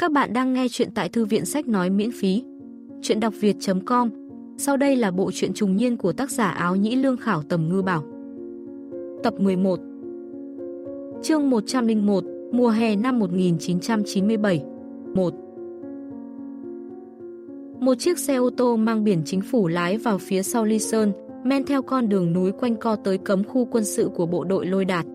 Các bạn đang nghe chuyện tại thư viện sách nói miễn phí. Chuyện đọc việt.com Sau đây là bộ truyện trùng niên của tác giả áo nhĩ lương khảo tầm ngư bảo. Tập 11 Chương 101 Mùa hè năm 1997 1 Một chiếc xe ô tô mang biển chính phủ lái vào phía sau Ly Sơn, men theo con đường núi quanh co tới cấm khu quân sự của bộ đội lôi đạt.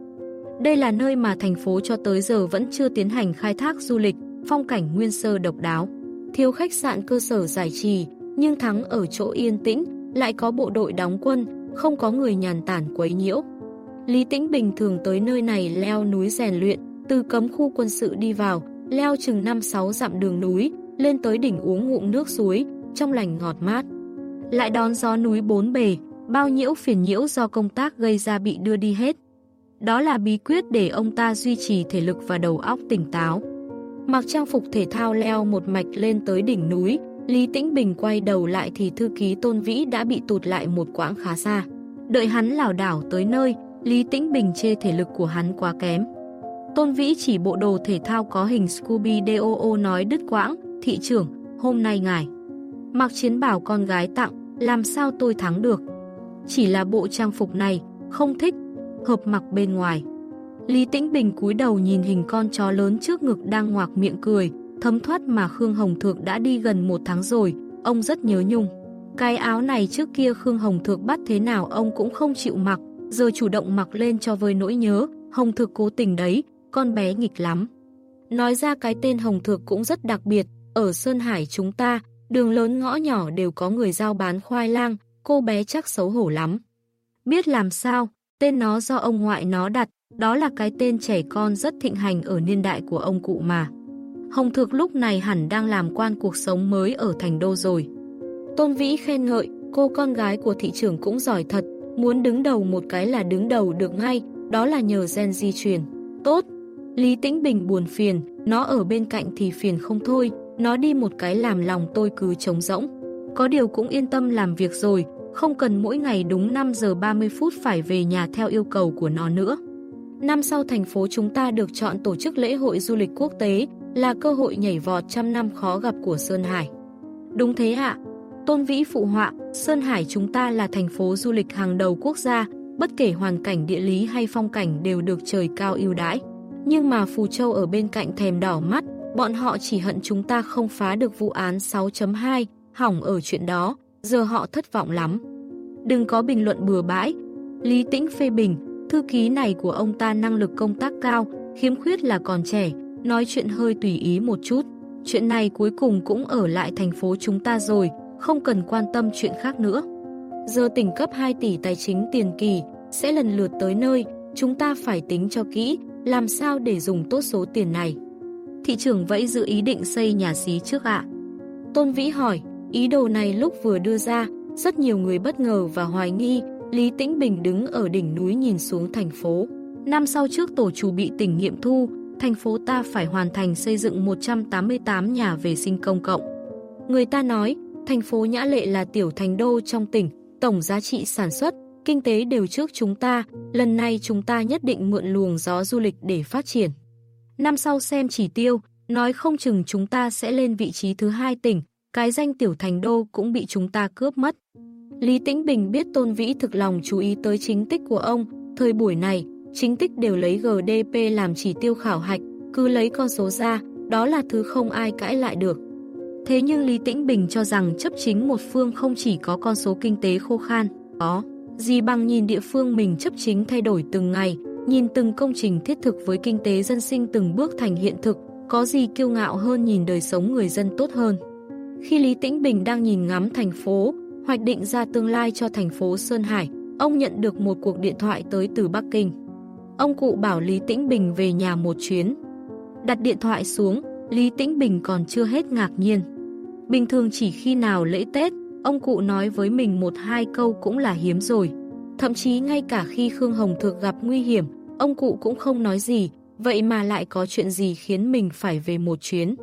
Đây là nơi mà thành phố cho tới giờ vẫn chưa tiến hành khai thác du lịch, phong cảnh nguyên sơ độc đáo. Thiếu khách sạn cơ sở giải trì, nhưng thắng ở chỗ yên tĩnh, lại có bộ đội đóng quân, không có người nhàn tản quấy nhiễu. Lý Tĩnh bình thường tới nơi này leo núi rèn luyện, từ cấm khu quân sự đi vào, leo chừng 5-6 dặm đường núi, lên tới đỉnh uống ngụm nước suối, trong lành ngọt mát. Lại đón gió núi bốn bề, bao nhiễu phiền nhiễu do công tác gây ra bị đưa đi hết. Đó là bí quyết để ông ta duy trì thể lực và đầu óc tỉnh táo. Mặc trang phục thể thao leo một mạch lên tới đỉnh núi, Lý Tĩnh Bình quay đầu lại thì thư ký Tôn Vĩ đã bị tụt lại một quãng khá xa. Đợi hắn lảo đảo tới nơi, Lý Tĩnh Bình chê thể lực của hắn quá kém. Tôn Vĩ chỉ bộ đồ thể thao có hình Scooby-Doo nói đứt quãng, thị trưởng, hôm nay ngài. Mặc chiến bảo con gái tặng, làm sao tôi thắng được. Chỉ là bộ trang phục này, không thích, hợp mặc bên ngoài. Lý Tĩnh Bình cúi đầu nhìn hình con chó lớn trước ngực đang ngoạc miệng cười, thấm thoát mà Khương Hồng Thược đã đi gần một tháng rồi, ông rất nhớ nhung. Cái áo này trước kia Khương Hồng Thược bắt thế nào ông cũng không chịu mặc, giờ chủ động mặc lên cho vơi nỗi nhớ, Hồng Thược cố tình đấy, con bé nghịch lắm. Nói ra cái tên Hồng Thược cũng rất đặc biệt, ở Sơn Hải chúng ta, đường lớn ngõ nhỏ đều có người giao bán khoai lang, cô bé chắc xấu hổ lắm. Biết làm sao, tên nó do ông ngoại nó đặt, đó là cái tên trẻ con rất thịnh hành ở niên đại của ông cụ mà. Hồng Thược lúc này hẳn đang làm quan cuộc sống mới ở thành đô rồi. Tôn Vĩ khen ngợi, cô con gái của thị trưởng cũng giỏi thật, muốn đứng đầu một cái là đứng đầu được ngay, đó là nhờ gen di truyền. Tốt! Lý Tĩnh Bình buồn phiền, nó ở bên cạnh thì phiền không thôi, nó đi một cái làm lòng tôi cứ trống rỗng. Có điều cũng yên tâm làm việc rồi, không cần mỗi ngày đúng 5 giờ 30 phút phải về nhà theo yêu cầu của nó nữa. Năm sau thành phố chúng ta được chọn tổ chức lễ hội du lịch quốc tế, là cơ hội nhảy vọt trăm năm khó gặp của Sơn Hải. Đúng thế ạ. Tôn Vĩ phụ họa, Sơn Hải chúng ta là thành phố du lịch hàng đầu quốc gia, bất kể hoàn cảnh địa lý hay phong cảnh đều được trời cao ưu đãi. Nhưng mà Phù Châu ở bên cạnh thèm đỏ mắt, bọn họ chỉ hận chúng ta không phá được vụ án 6.2, hỏng ở chuyện đó, giờ họ thất vọng lắm. Đừng có bình luận bừa bãi. Lý Tĩnh phê bình, Thư ký này của ông ta năng lực công tác cao, khiếm khuyết là còn trẻ, nói chuyện hơi tùy ý một chút. Chuyện này cuối cùng cũng ở lại thành phố chúng ta rồi, không cần quan tâm chuyện khác nữa. Giờ tỉnh cấp 2 tỷ tài chính tiền kỳ, sẽ lần lượt tới nơi, chúng ta phải tính cho kỹ, làm sao để dùng tốt số tiền này. Thị trưởng vẫy dự ý định xây nhà xí trước ạ. Tôn Vĩ hỏi, ý đồ này lúc vừa đưa ra, rất nhiều người bất ngờ và hoài nghi, Lý Tĩnh Bình đứng ở đỉnh núi nhìn xuống thành phố. Năm sau trước tổ chủ bị tỉnh nghiệm thu, thành phố ta phải hoàn thành xây dựng 188 nhà vệ sinh công cộng. Người ta nói, thành phố Nhã Lệ là tiểu thành đô trong tỉnh, tổng giá trị sản xuất, kinh tế đều trước chúng ta, lần này chúng ta nhất định mượn luồng gió du lịch để phát triển. Năm sau xem chỉ tiêu, nói không chừng chúng ta sẽ lên vị trí thứ hai tỉnh, cái danh tiểu thành đô cũng bị chúng ta cướp mất. Lý Tĩnh Bình biết Tôn Vĩ thực lòng chú ý tới chính tích của ông, thời buổi này, chính tích đều lấy GDP làm chỉ tiêu khảo hạch, cứ lấy con số ra, đó là thứ không ai cãi lại được. Thế nhưng Lý Tĩnh Bình cho rằng chấp chính một phương không chỉ có con số kinh tế khô khan, có gì bằng nhìn địa phương mình chấp chính thay đổi từng ngày, nhìn từng công trình thiết thực với kinh tế dân sinh từng bước thành hiện thực, có gì kiêu ngạo hơn nhìn đời sống người dân tốt hơn. Khi Lý Tĩnh Bình đang nhìn ngắm thành phố, hoạch định ra tương lai cho thành phố Sơn Hải, ông nhận được một cuộc điện thoại tới từ Bắc Kinh. Ông cụ bảo Lý Tĩnh Bình về nhà một chuyến. Đặt điện thoại xuống, Lý Tĩnh Bình còn chưa hết ngạc nhiên. Bình thường chỉ khi nào lễ Tết, ông cụ nói với mình một hai câu cũng là hiếm rồi. Thậm chí ngay cả khi Khương Hồng Thược gặp nguy hiểm, ông cụ cũng không nói gì, vậy mà lại có chuyện gì khiến mình phải về một chuyến.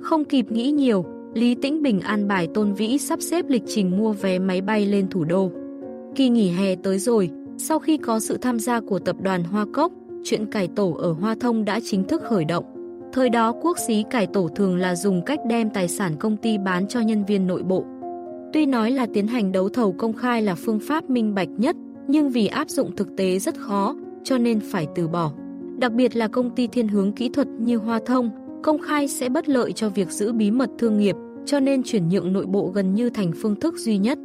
Không kịp nghĩ nhiều, Lý Tĩnh Bình an bài Tôn Vĩ sắp xếp lịch trình mua vé máy bay lên thủ đô. Kỳ nghỉ hè tới rồi, sau khi có sự tham gia của tập đoàn Hoa Cốc, chuyện cải tổ ở Hoa Thông đã chính thức khởi động. Thời đó quốc xí cải tổ thường là dùng cách đem tài sản công ty bán cho nhân viên nội bộ. Tuy nói là tiến hành đấu thầu công khai là phương pháp minh bạch nhất, nhưng vì áp dụng thực tế rất khó, cho nên phải từ bỏ. Đặc biệt là công ty thiên hướng kỹ thuật như Hoa Thông, công khai sẽ bất lợi cho việc giữ bí mật thương nghiệp, cho nên chuyển nhượng nội bộ gần như thành phương thức duy nhất.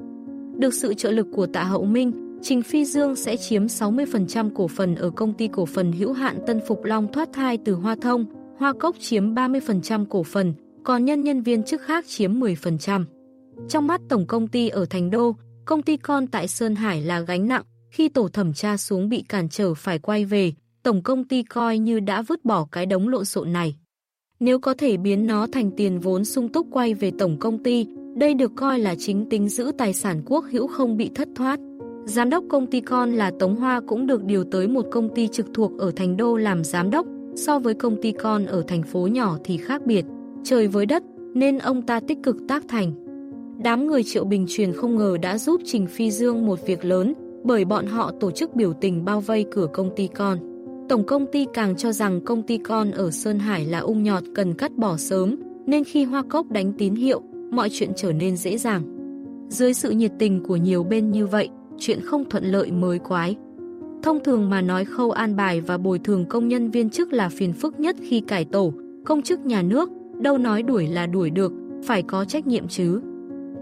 Được sự trợ lực của Tạ Hậu Minh, Trình Phi Dương sẽ chiếm 60% cổ phần ở công ty cổ phần hữu hạn Tân Phục Long thoát thai từ Hoa Thông, Hoa Cốc chiếm 30% cổ phần, còn nhân nhân viên chức khác chiếm 10%. Trong mắt tổng công ty ở Thành Đô, công ty con tại Sơn Hải là gánh nặng, khi tổ thẩm tra xuống bị cản trở phải quay về, tổng công ty coi như đã vứt bỏ cái đống lộn xộn này. Nếu có thể biến nó thành tiền vốn sung túc quay về tổng công ty, đây được coi là chính tính giữ tài sản quốc hữu không bị thất thoát. Giám đốc công ty con là Tống Hoa cũng được điều tới một công ty trực thuộc ở Thành Đô làm giám đốc, so với công ty con ở thành phố nhỏ thì khác biệt, trời với đất, nên ông ta tích cực tác thành. Đám người Triệu Bình truyền không ngờ đã giúp Trình Phi Dương một việc lớn, bởi bọn họ tổ chức biểu tình bao vây cửa công ty con. Tổng công ty càng cho rằng công ty con ở Sơn Hải là ung nhọt cần cắt bỏ sớm, nên khi Hoa Cốc đánh tín hiệu, mọi chuyện trở nên dễ dàng. Dưới sự nhiệt tình của nhiều bên như vậy, chuyện không thuận lợi mới quái. Thông thường mà nói khâu an bài và bồi thường công nhân viên chức là phiền phức nhất khi cải tổ, công chức nhà nước, đâu nói đuổi là đuổi được, phải có trách nhiệm chứ.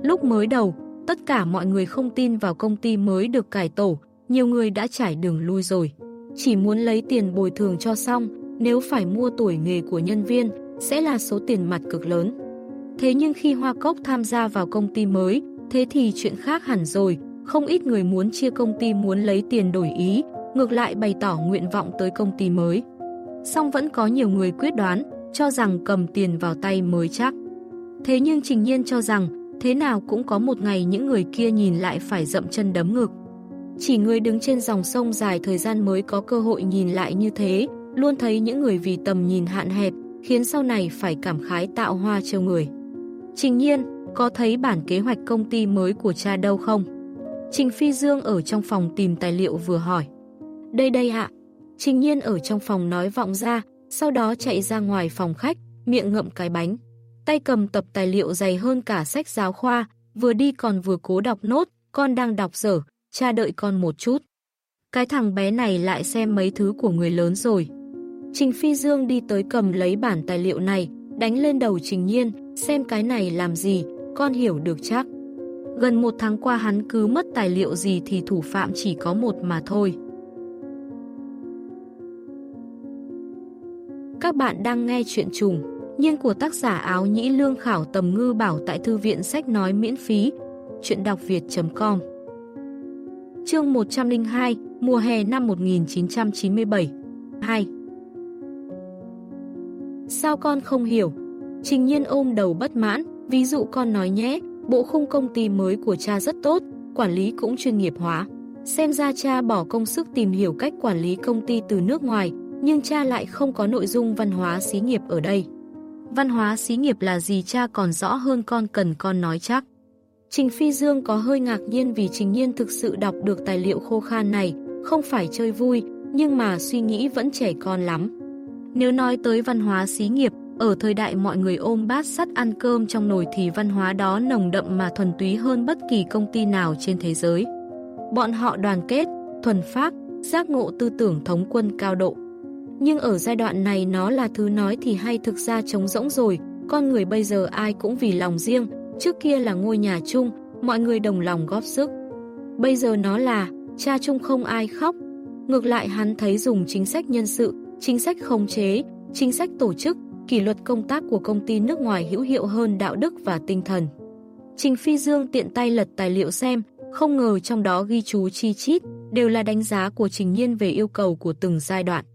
Lúc mới đầu, tất cả mọi người không tin vào công ty mới được cải tổ, nhiều người đã trải đường lui rồi. Chỉ muốn lấy tiền bồi thường cho xong, nếu phải mua tuổi nghề của nhân viên, sẽ là số tiền mặt cực lớn. Thế nhưng khi Hoa Cốc tham gia vào công ty mới, thế thì chuyện khác hẳn rồi, không ít người muốn chia công ty muốn lấy tiền đổi ý, ngược lại bày tỏ nguyện vọng tới công ty mới. Song vẫn có nhiều người quyết đoán, cho rằng cầm tiền vào tay mới chắc. Thế nhưng Trình Nhiên cho rằng, thế nào cũng có một ngày những người kia nhìn lại phải dậm chân đấm ngực. Chỉ người đứng trên dòng sông dài thời gian mới có cơ hội nhìn lại như thế, luôn thấy những người vì tầm nhìn hạn hẹp, khiến sau này phải cảm khái tạo hoa trêu người. Trình Nhiên, có thấy bản kế hoạch công ty mới của cha đâu không? Trình Phi Dương ở trong phòng tìm tài liệu vừa hỏi. Đây đây ạ. Trình Nhiên ở trong phòng nói vọng ra, sau đó chạy ra ngoài phòng khách, miệng ngậm cái bánh. Tay cầm tập tài liệu dày hơn cả sách giáo khoa, vừa đi còn vừa cố đọc nốt, con đang đọc dở, cha đợi con một chút. Cái thằng bé này lại xem mấy thứ của người lớn rồi. Trình Phi Dương đi tới cầm lấy bản tài liệu này, đánh lên đầu Trình Nhiên, xem cái này làm gì, con hiểu được chắc. Gần một tháng qua hắn cứ mất tài liệu gì thì thủ phạm chỉ có một mà thôi. Các bạn đang nghe chuyện trùng, nhiên của tác giả áo nhĩ lương khảo tầm ngư bảo tại thư viện sách nói miễn phí, chuyện đọc việt.com Chương 102, mùa hè năm 1997 2 Sao con không hiểu? Trình nhiên ôm đầu bất mãn, ví dụ con nói nhé, bộ khung công ty mới của cha rất tốt, quản lý cũng chuyên nghiệp hóa. Xem ra cha bỏ công sức tìm hiểu cách quản lý công ty từ nước ngoài, nhưng cha lại không có nội dung văn hóa xí nghiệp ở đây. Văn hóa xí nghiệp là gì cha còn rõ hơn con cần con nói chắc. Trình Phi Dương có hơi ngạc nhiên vì Trình Nhiên thực sự đọc được tài liệu khô khan này, không phải chơi vui, nhưng mà suy nghĩ vẫn trẻ con lắm. Nếu nói tới văn hóa xí nghiệp, ở thời đại mọi người ôm bát sắt ăn cơm trong nồi thì văn hóa đó nồng đậm mà thuần túy hơn bất kỳ công ty nào trên thế giới. Bọn họ đoàn kết, thuần phát, giác ngộ tư tưởng thống quân cao độ. Nhưng ở giai đoạn này nó là thứ nói thì hay thực ra trống rỗng rồi, con người bây giờ ai cũng vì lòng riêng, trước kia là ngôi nhà chung, mọi người đồng lòng góp sức. Bây giờ nó là, cha chung không ai khóc. Ngược lại hắn thấy dùng chính sách nhân sự, chính sách khống chế, chính sách tổ chức, kỷ luật công tác của công ty nước ngoài hữu hiệu hơn đạo đức và tinh thần. Trình Phi Dương tiện tay lật tài liệu xem, không ngờ trong đó ghi chú chi chít, đều là đánh giá của Trình Nhiên về yêu cầu của từng giai đoạn.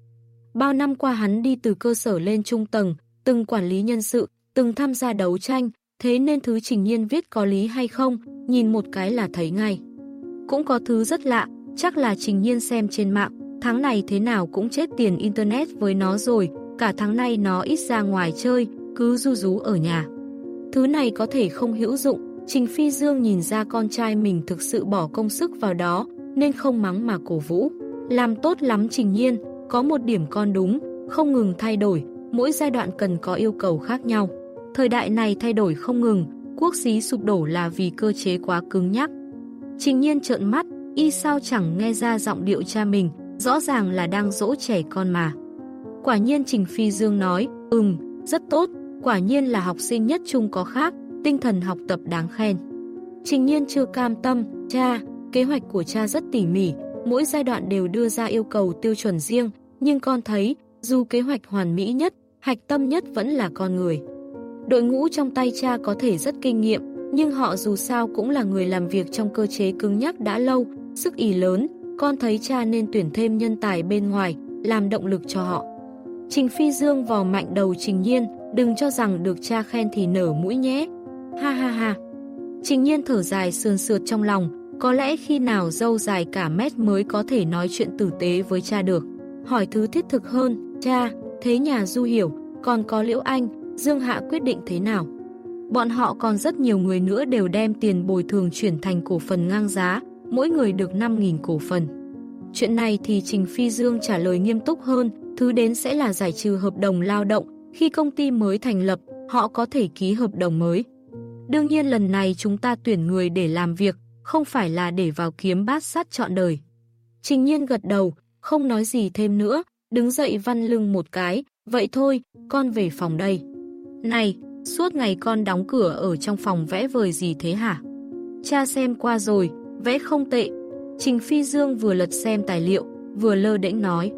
Bao năm qua hắn đi từ cơ sở lên trung tầng, từng quản lý nhân sự, từng tham gia đấu tranh, thế nên thứ Trình Nhiên viết có lý hay không, nhìn một cái là thấy ngay. Cũng có thứ rất lạ, chắc là Trình Nhiên xem trên mạng, tháng này thế nào cũng chết tiền Internet với nó rồi, cả tháng nay nó ít ra ngoài chơi, cứ du rú ở nhà. Thứ này có thể không hữu dụng, Trình Phi Dương nhìn ra con trai mình thực sự bỏ công sức vào đó, nên không mắng mà cổ vũ. Làm tốt lắm Trình Nhiên, có một điểm con đúng, không ngừng thay đổi, mỗi giai đoạn cần có yêu cầu khác nhau. Thời đại này thay đổi không ngừng, quốc xí sụp đổ là vì cơ chế quá cứng nhắc. Trình nhiên trợn mắt, y sao chẳng nghe ra giọng điệu cha mình, rõ ràng là đang dỗ trẻ con mà. Quả nhiên Trình Phi Dương nói, ừm, rất tốt, quả nhiên là học sinh nhất trung có khác, tinh thần học tập đáng khen. Trình nhiên chưa cam tâm, cha, kế hoạch của cha rất tỉ mỉ, mỗi giai đoạn đều đưa ra yêu cầu tiêu chuẩn riêng, nhưng con thấy, dù kế hoạch hoàn mỹ nhất, hạch tâm nhất vẫn là con người. Đội ngũ trong tay cha có thể rất kinh nghiệm, nhưng họ dù sao cũng là người làm việc trong cơ chế cứng nhắc đã lâu, sức ý lớn, con thấy cha nên tuyển thêm nhân tài bên ngoài, làm động lực cho họ. Trình Phi Dương vò mạnh đầu Trình Nhiên, đừng cho rằng được cha khen thì nở mũi nhé. Ha ha ha. Trình Nhiên thở dài sườn sượt trong lòng, có lẽ khi nào dâu dài cả mét mới có thể nói chuyện tử tế với cha được. Hỏi thứ thiết thực hơn, cha, thế nhà Du Hiểu, còn có Liễu Anh, Dương Hạ quyết định thế nào? Bọn họ còn rất nhiều người nữa đều đem tiền bồi thường chuyển thành cổ phần ngang giá, mỗi người được 5.000 cổ phần. Chuyện này thì Trình Phi Dương trả lời nghiêm túc hơn, thứ đến sẽ là giải trừ hợp đồng lao động, khi công ty mới thành lập, họ có thể ký hợp đồng mới. Đương nhiên lần này chúng ta tuyển người để làm việc, không phải là để vào kiếm bát sát trọn đời. Trình nhiên gật đầu, không nói gì thêm nữa, đứng dậy văn lưng một cái, vậy thôi, con về phòng đây. Này, suốt ngày con đóng cửa ở trong phòng vẽ vời gì thế hả? Cha xem qua rồi, vẽ không tệ. Trình Phi Dương vừa lật xem tài liệu, vừa lơ đễnh nói.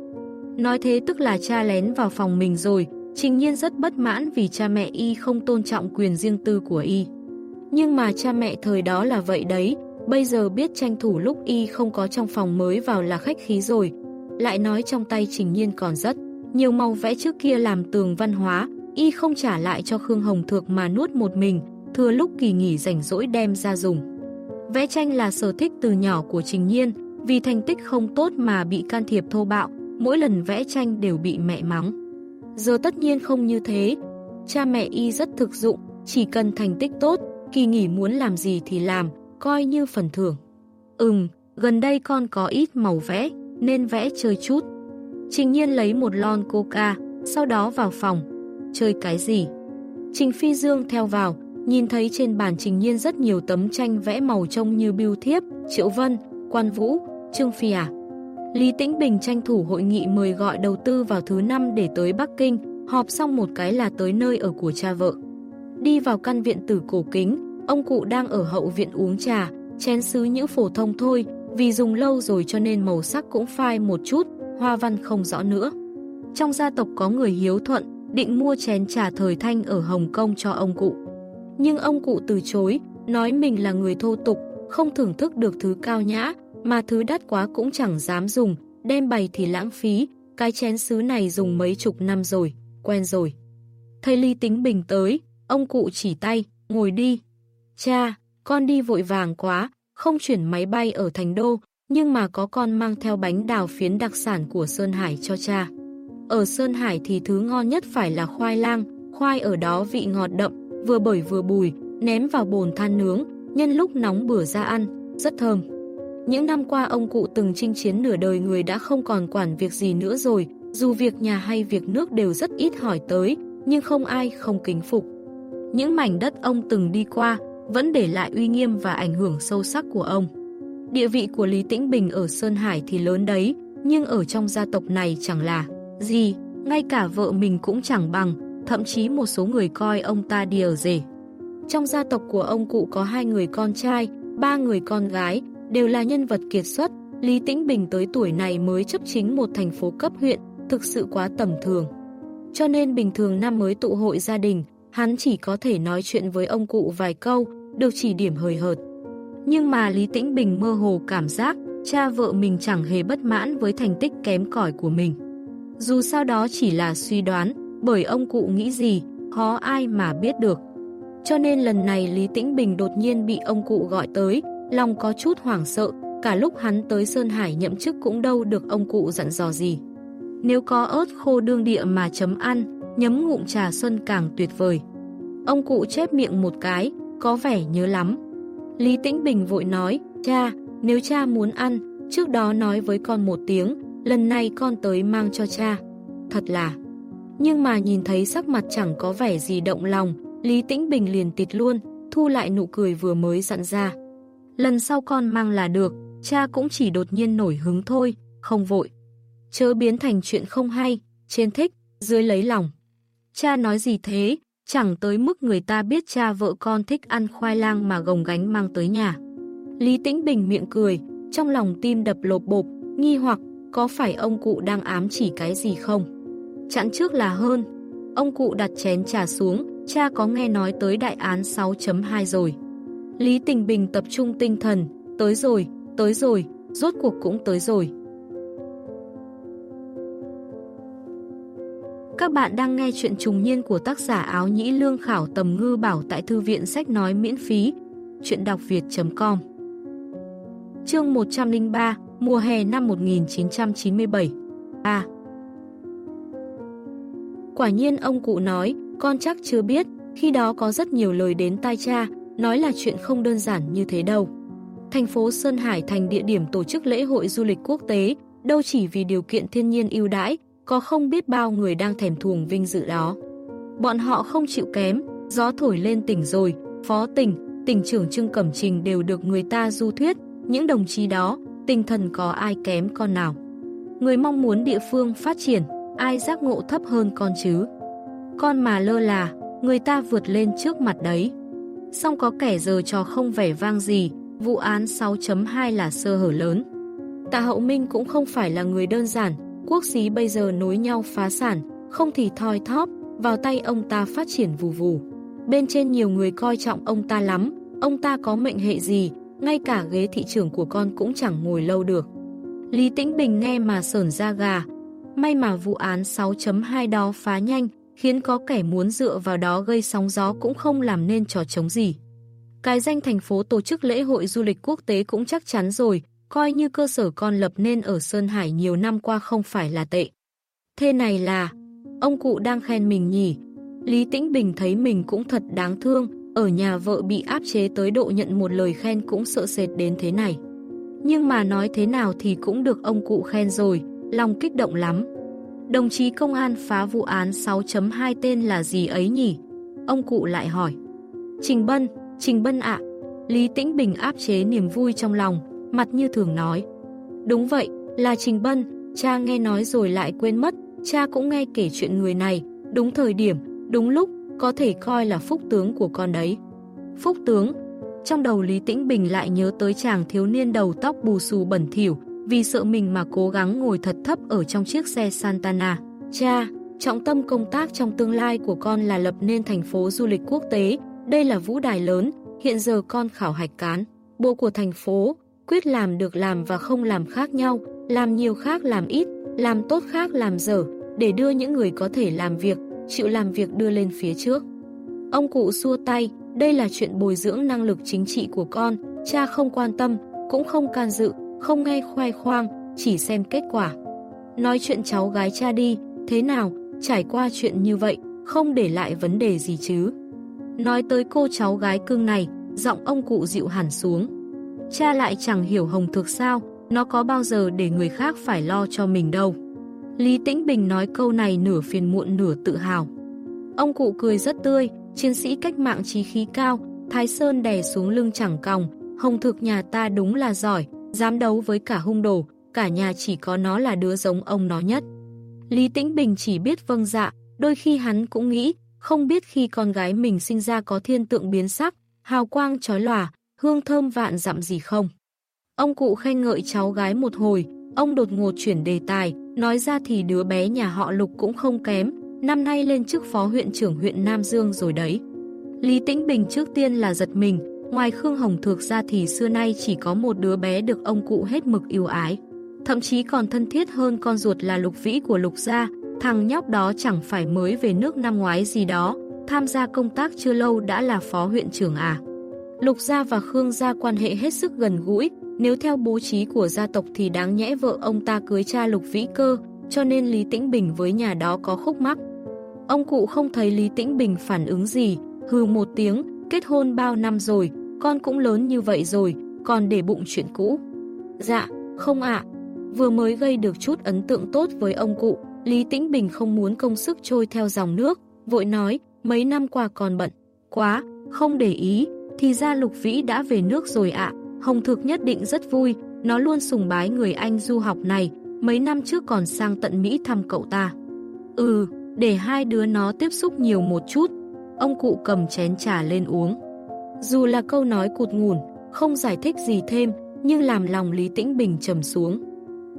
Nói thế tức là cha lén vào phòng mình rồi, Trình Nhiên rất bất mãn vì cha mẹ y không tôn trọng quyền riêng tư của y. Nhưng mà cha mẹ thời đó là vậy đấy, bây giờ biết tranh thủ lúc y không có trong phòng mới vào là khách khí rồi. Lại nói trong tay Trình Nhiên còn rất nhiều màu vẽ trước kia làm tường văn hóa, y không trả lại cho Khương Hồng Thược mà nuốt một mình, thừa lúc kỳ nghỉ rảnh rỗi đem ra dùng. Vẽ tranh là sở thích từ nhỏ của Trình Nhiên, vì thành tích không tốt mà bị can thiệp thô bạo, mỗi lần vẽ tranh đều bị mẹ mắng. Giờ tất nhiên không như thế, cha mẹ y rất thực dụng, chỉ cần thành tích tốt, kỳ nghỉ muốn làm gì thì làm, coi như phần thưởng. Ừm, gần đây con có ít màu vẽ, nên vẽ chơi chút. Trình nhiên lấy một lon coca, sau đó vào phòng. Chơi cái gì? Trình Phi Dương theo vào, nhìn thấy trên bàn Trình Nhiên rất nhiều tấm tranh vẽ màu trông như biêu thiếp, Triệu Vân, Quan Vũ, Trương Phi à. Lý Tĩnh Bình tranh thủ hội nghị mời gọi đầu tư vào thứ năm để tới Bắc Kinh, họp xong một cái là tới nơi ở của cha vợ. Đi vào căn viện tử cổ kính, ông cụ đang ở hậu viện uống trà, chén sứ những phổ thông thôi, vì dùng lâu rồi cho nên màu sắc cũng phai một chút, hoa văn không rõ nữa. Trong gia tộc có người hiếu thuận, định mua chén trà thời thanh ở Hồng Kông cho ông cụ. Nhưng ông cụ từ chối, nói mình là người thô tục, không thưởng thức được thứ cao nhã, mà thứ đắt quá cũng chẳng dám dùng, đem bày thì lãng phí, cái chén sứ này dùng mấy chục năm rồi, quen rồi. Thầy Ly tính bình tới, ông cụ chỉ tay, ngồi đi. Cha, con đi vội vàng quá, không chuyển máy bay ở thành đô, nhưng mà có con mang theo bánh đào phiến đặc sản của Sơn Hải cho cha. Ở Sơn Hải thì thứ ngon nhất phải là khoai lang, khoai ở đó vị ngọt đậm, vừa bởi vừa bùi, ném vào bồn than nướng, nhân lúc nóng bữa ra ăn, rất thơm. Những năm qua ông cụ từng chinh chiến nửa đời người đã không còn quản việc gì nữa rồi, dù việc nhà hay việc nước đều rất ít hỏi tới, nhưng không ai không kính phục. Những mảnh đất ông từng đi qua vẫn để lại uy nghiêm và ảnh hưởng sâu sắc của ông. Địa vị của Lý Tĩnh Bình ở Sơn Hải thì lớn đấy, nhưng ở trong gia tộc này chẳng là gì, ngay cả vợ mình cũng chẳng bằng, thậm chí một số người coi ông ta đi ở rể. Trong gia tộc của ông cụ có hai người con trai, ba người con gái, đều là nhân vật kiệt xuất, Lý Tĩnh Bình tới tuổi này mới chấp chính một thành phố cấp huyện, thực sự quá tầm thường. Cho nên bình thường năm mới tụ hội gia đình, hắn chỉ có thể nói chuyện với ông cụ vài câu, được chỉ điểm hời hợt. Nhưng mà Lý Tĩnh Bình mơ hồ cảm giác cha vợ mình chẳng hề bất mãn với thành tích kém cỏi của mình. Dù sao đó chỉ là suy đoán, bởi ông cụ nghĩ gì, khó ai mà biết được. Cho nên lần này Lý Tĩnh Bình đột nhiên bị ông cụ gọi tới, lòng có chút hoảng sợ, cả lúc hắn tới Sơn Hải nhậm chức cũng đâu được ông cụ dặn dò gì. Nếu có ớt khô đương địa mà chấm ăn, nhấm ngụm trà xuân càng tuyệt vời. Ông cụ chép miệng một cái, có vẻ nhớ lắm. Lý Tĩnh Bình vội nói, cha, nếu cha muốn ăn, trước đó nói với con một tiếng, lần này con tới mang cho cha. Thật là... Nhưng mà nhìn thấy sắc mặt chẳng có vẻ gì động lòng, Lý Tĩnh Bình liền tịt luôn, thu lại nụ cười vừa mới dặn ra. Lần sau con mang là được, cha cũng chỉ đột nhiên nổi hứng thôi, không vội. Chớ biến thành chuyện không hay, trên thích, dưới lấy lòng. Cha nói gì thế, chẳng tới mức người ta biết cha vợ con thích ăn khoai lang mà gồng gánh mang tới nhà. Lý Tĩnh Bình miệng cười, trong lòng tim đập lột bộp, nghi hoặc có phải ông cụ đang ám chỉ cái gì không? Chặn trước là hơn. Ông cụ đặt chén trà xuống, cha có nghe nói tới đại án 6.2 rồi. Lý Tình Bình tập trung tinh thần, tới rồi, tới rồi, rốt cuộc cũng tới rồi. Các bạn đang nghe chuyện trùng niên của tác giả áo nhĩ lương khảo tầm ngư bảo tại thư viện sách nói miễn phí. Chuyện đọc việt.com Chương 103 Mùa hè năm 1997 A Quả nhiên ông cụ nói, con chắc chưa biết, khi đó có rất nhiều lời đến tai cha, nói là chuyện không đơn giản như thế đâu. Thành phố Sơn Hải thành địa điểm tổ chức lễ hội du lịch quốc tế, đâu chỉ vì điều kiện thiên nhiên ưu đãi, có không biết bao người đang thèm thuồng vinh dự đó. Bọn họ không chịu kém, gió thổi lên tỉnh rồi, phó tỉnh, tỉnh trưởng Trương Cẩm Trình đều được người ta du thuyết, những đồng chí đó, tinh thần có ai kém con nào. Người mong muốn địa phương phát triển, ai giác ngộ thấp hơn con chứ. Con mà lơ là, người ta vượt lên trước mặt đấy. Xong có kẻ giờ trò không vẻ vang gì, vụ án 6.2 là sơ hở lớn. Tạ Hậu Minh cũng không phải là người đơn giản, quốc xí bây giờ nối nhau phá sản, không thì thoi thóp, vào tay ông ta phát triển vù vù. Bên trên nhiều người coi trọng ông ta lắm, ông ta có mệnh hệ gì, ngay cả ghế thị trưởng của con cũng chẳng ngồi lâu được. Lý Tĩnh Bình nghe mà sờn ra gà, may mà vụ án 6.2 đó phá nhanh, khiến có kẻ muốn dựa vào đó gây sóng gió cũng không làm nên trò chống gì. Cái danh thành phố tổ chức lễ hội du lịch quốc tế cũng chắc chắn rồi, coi như cơ sở con lập nên ở Sơn Hải nhiều năm qua không phải là tệ. Thế này là, ông cụ đang khen mình nhỉ? Lý Tĩnh Bình thấy mình cũng thật đáng thương, ở nhà vợ bị áp chế tới độ nhận một lời khen cũng sợ sệt đến thế này. Nhưng mà nói thế nào thì cũng được ông cụ khen rồi, lòng kích động lắm. Đồng chí công an phá vụ án 6.2 tên là gì ấy nhỉ? Ông cụ lại hỏi. Trình Bân, Trình Bân ạ. Lý Tĩnh Bình áp chế niềm vui trong lòng, mặt như thường nói. Đúng vậy, là Trình Bân, cha nghe nói rồi lại quên mất, cha cũng nghe kể chuyện người này, đúng thời điểm, đúng lúc, có thể coi là phúc tướng của con đấy. Phúc tướng, trong đầu Lý Tĩnh Bình lại nhớ tới chàng thiếu niên đầu tóc bù xù bẩn thỉu, vì sợ mình mà cố gắng ngồi thật thấp ở trong chiếc xe Santana. Cha, trọng tâm công tác trong tương lai của con là lập nên thành phố du lịch quốc tế, đây là vũ đài lớn, hiện giờ con khảo hạch cán. Bộ của thành phố, quyết làm được làm và không làm khác nhau, làm nhiều khác làm ít, làm tốt khác làm dở, để đưa những người có thể làm việc, chịu làm việc đưa lên phía trước. Ông cụ xua tay, đây là chuyện bồi dưỡng năng lực chính trị của con, cha không quan tâm, cũng không can dự, không nghe khoai khoang, chỉ xem kết quả. Nói chuyện cháu gái cha đi, thế nào, trải qua chuyện như vậy, không để lại vấn đề gì chứ. Nói tới cô cháu gái cưng này, giọng ông cụ dịu hẳn xuống. Cha lại chẳng hiểu hồng thực sao, nó có bao giờ để người khác phải lo cho mình đâu. Lý Tĩnh Bình nói câu này nửa phiền muộn nửa tự hào. Ông cụ cười rất tươi, chiến sĩ cách mạng trí khí cao, Thái Sơn đè xuống lưng chẳng còng, hồng thực nhà ta đúng là giỏi, dám đấu với cả hung đồ, cả nhà chỉ có nó là đứa giống ông nó nhất. Lý Tĩnh Bình chỉ biết vâng dạ, đôi khi hắn cũng nghĩ, không biết khi con gái mình sinh ra có thiên tượng biến sắc, hào quang chói lòa, hương thơm vạn dặm gì không. Ông cụ khen ngợi cháu gái một hồi, ông đột ngột chuyển đề tài, nói ra thì đứa bé nhà họ Lục cũng không kém, năm nay lên chức phó huyện trưởng huyện Nam Dương rồi đấy. Lý Tĩnh Bình trước tiên là giật mình, ngoài Khương Hồng Thược ra thì xưa nay chỉ có một đứa bé được ông cụ hết mực yêu ái. Thậm chí còn thân thiết hơn con ruột là Lục Vĩ của Lục Gia, thằng nhóc đó chẳng phải mới về nước năm ngoái gì đó, tham gia công tác chưa lâu đã là phó huyện trưởng à. Lục Gia và Khương Gia quan hệ hết sức gần gũi, nếu theo bố trí của gia tộc thì đáng nhẽ vợ ông ta cưới cha Lục Vĩ Cơ, cho nên Lý Tĩnh Bình với nhà đó có khúc mắc. Ông cụ không thấy Lý Tĩnh Bình phản ứng gì, hừ một tiếng, kết hôn bao năm rồi, con cũng lớn như vậy rồi, còn để bụng chuyện cũ. Dạ, không ạ, vừa mới gây được chút ấn tượng tốt với ông cụ, Lý Tĩnh Bình không muốn công sức trôi theo dòng nước, vội nói, mấy năm qua còn bận. Quá, không để ý, thì ra Lục Vĩ đã về nước rồi ạ. Hồng Thực nhất định rất vui, nó luôn sùng bái người anh du học này, mấy năm trước còn sang tận Mỹ thăm cậu ta. Ừ, để hai đứa nó tiếp xúc nhiều một chút. Ông cụ cầm chén trà lên uống. Dù là câu nói cụt ngủn, không giải thích gì thêm, nhưng làm lòng Lý Tĩnh Bình trầm xuống.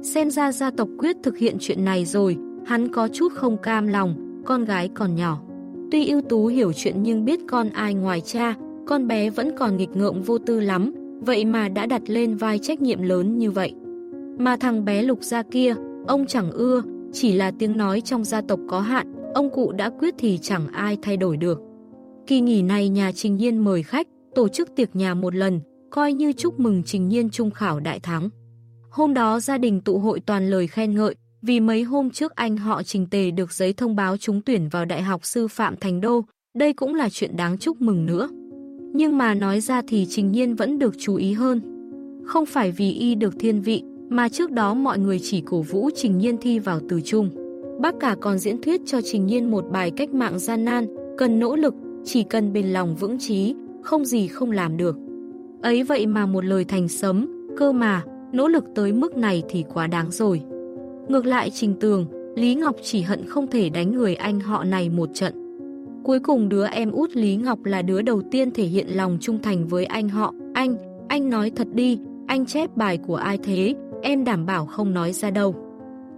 Xem ra gia tộc quyết thực hiện chuyện này rồi, hắn có chút không cam lòng, con gái còn nhỏ. Tuy ưu tú hiểu chuyện nhưng biết con ai ngoài cha, con bé vẫn còn nghịch ngợm vô tư lắm, vậy mà đã đặt lên vai trách nhiệm lớn như vậy. Mà thằng bé lục gia kia, ông chẳng ưa, chỉ là tiếng nói trong gia tộc có hạn, ông cụ đã quyết thì chẳng ai thay đổi được. Kỳ nghỉ này nhà Trình Nhiên mời khách, tổ chức tiệc nhà một lần, coi như chúc mừng Trình Nhiên trung khảo đại thắng. Hôm đó gia đình tụ hội toàn lời khen ngợi, vì mấy hôm trước anh họ Trình Tề được giấy thông báo trúng tuyển vào Đại học Sư phạm Thành Đô, đây cũng là chuyện đáng chúc mừng nữa. Nhưng mà nói ra thì Trình Nhiên vẫn được chú ý hơn. Không phải vì y được thiên vị, mà trước đó mọi người chỉ cổ vũ Trình Nhiên thi vào từ trung. Bác cả còn diễn thuyết cho Trình Nhiên một bài cách mạng gian nan, cần nỗ lực, chỉ cần bền lòng vững trí, không gì không làm được. Ấy vậy mà một lời thành sấm, cơ mà, nỗ lực tới mức này thì quá đáng rồi. Ngược lại Trình Tường, Lý Ngọc chỉ hận không thể đánh người anh họ này một trận. Cuối cùng đứa em út Lý Ngọc là đứa đầu tiên thể hiện lòng trung thành với anh họ. Anh, anh nói thật đi, anh chép bài của ai thế, em đảm bảo không nói ra đâu.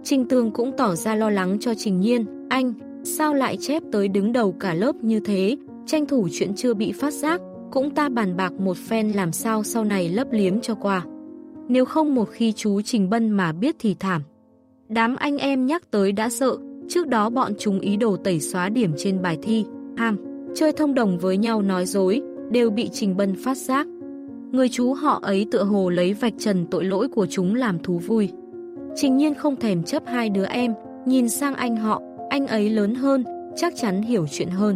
Trình Tường cũng tỏ ra lo lắng cho Trình Nhiên, anh, sao lại chép tới đứng đầu cả lớp như thế, tranh thủ chuyện chưa bị phát giác, cũng ta bàn bạc một phen làm sao sau này lấp liếm cho qua. Nếu không một khi chú Trình Bân mà biết thì thảm. Đám anh em nhắc tới đã sợ, trước đó bọn chúng ý đồ tẩy xóa điểm trên bài thi, ham, chơi thông đồng với nhau nói dối, đều bị Trình Bân phát giác. Người chú họ ấy tựa hồ lấy vạch trần tội lỗi của chúng làm thú vui. Trình nhiên không thèm chấp hai đứa em, nhìn sang anh họ, anh ấy lớn hơn, chắc chắn hiểu chuyện hơn.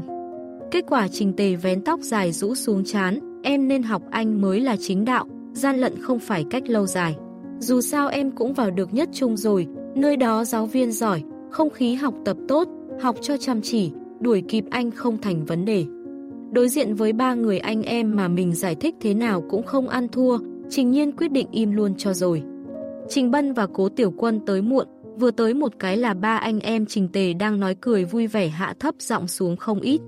Kết quả trình tề vén tóc dài rũ xuống chán, em nên học anh mới là chính đạo, gian lận không phải cách lâu dài. Dù sao em cũng vào được nhất trung rồi, nơi đó giáo viên giỏi, không khí học tập tốt, học cho chăm chỉ, đuổi kịp anh không thành vấn đề. Đối diện với ba người anh em mà mình giải thích thế nào cũng không ăn thua, Trình Nhiên quyết định im luôn cho rồi. Trình Bân và Cố Tiểu Quân tới muộn, vừa tới một cái là ba anh em Trình Tề đang nói cười vui vẻ hạ thấp giọng xuống không ít.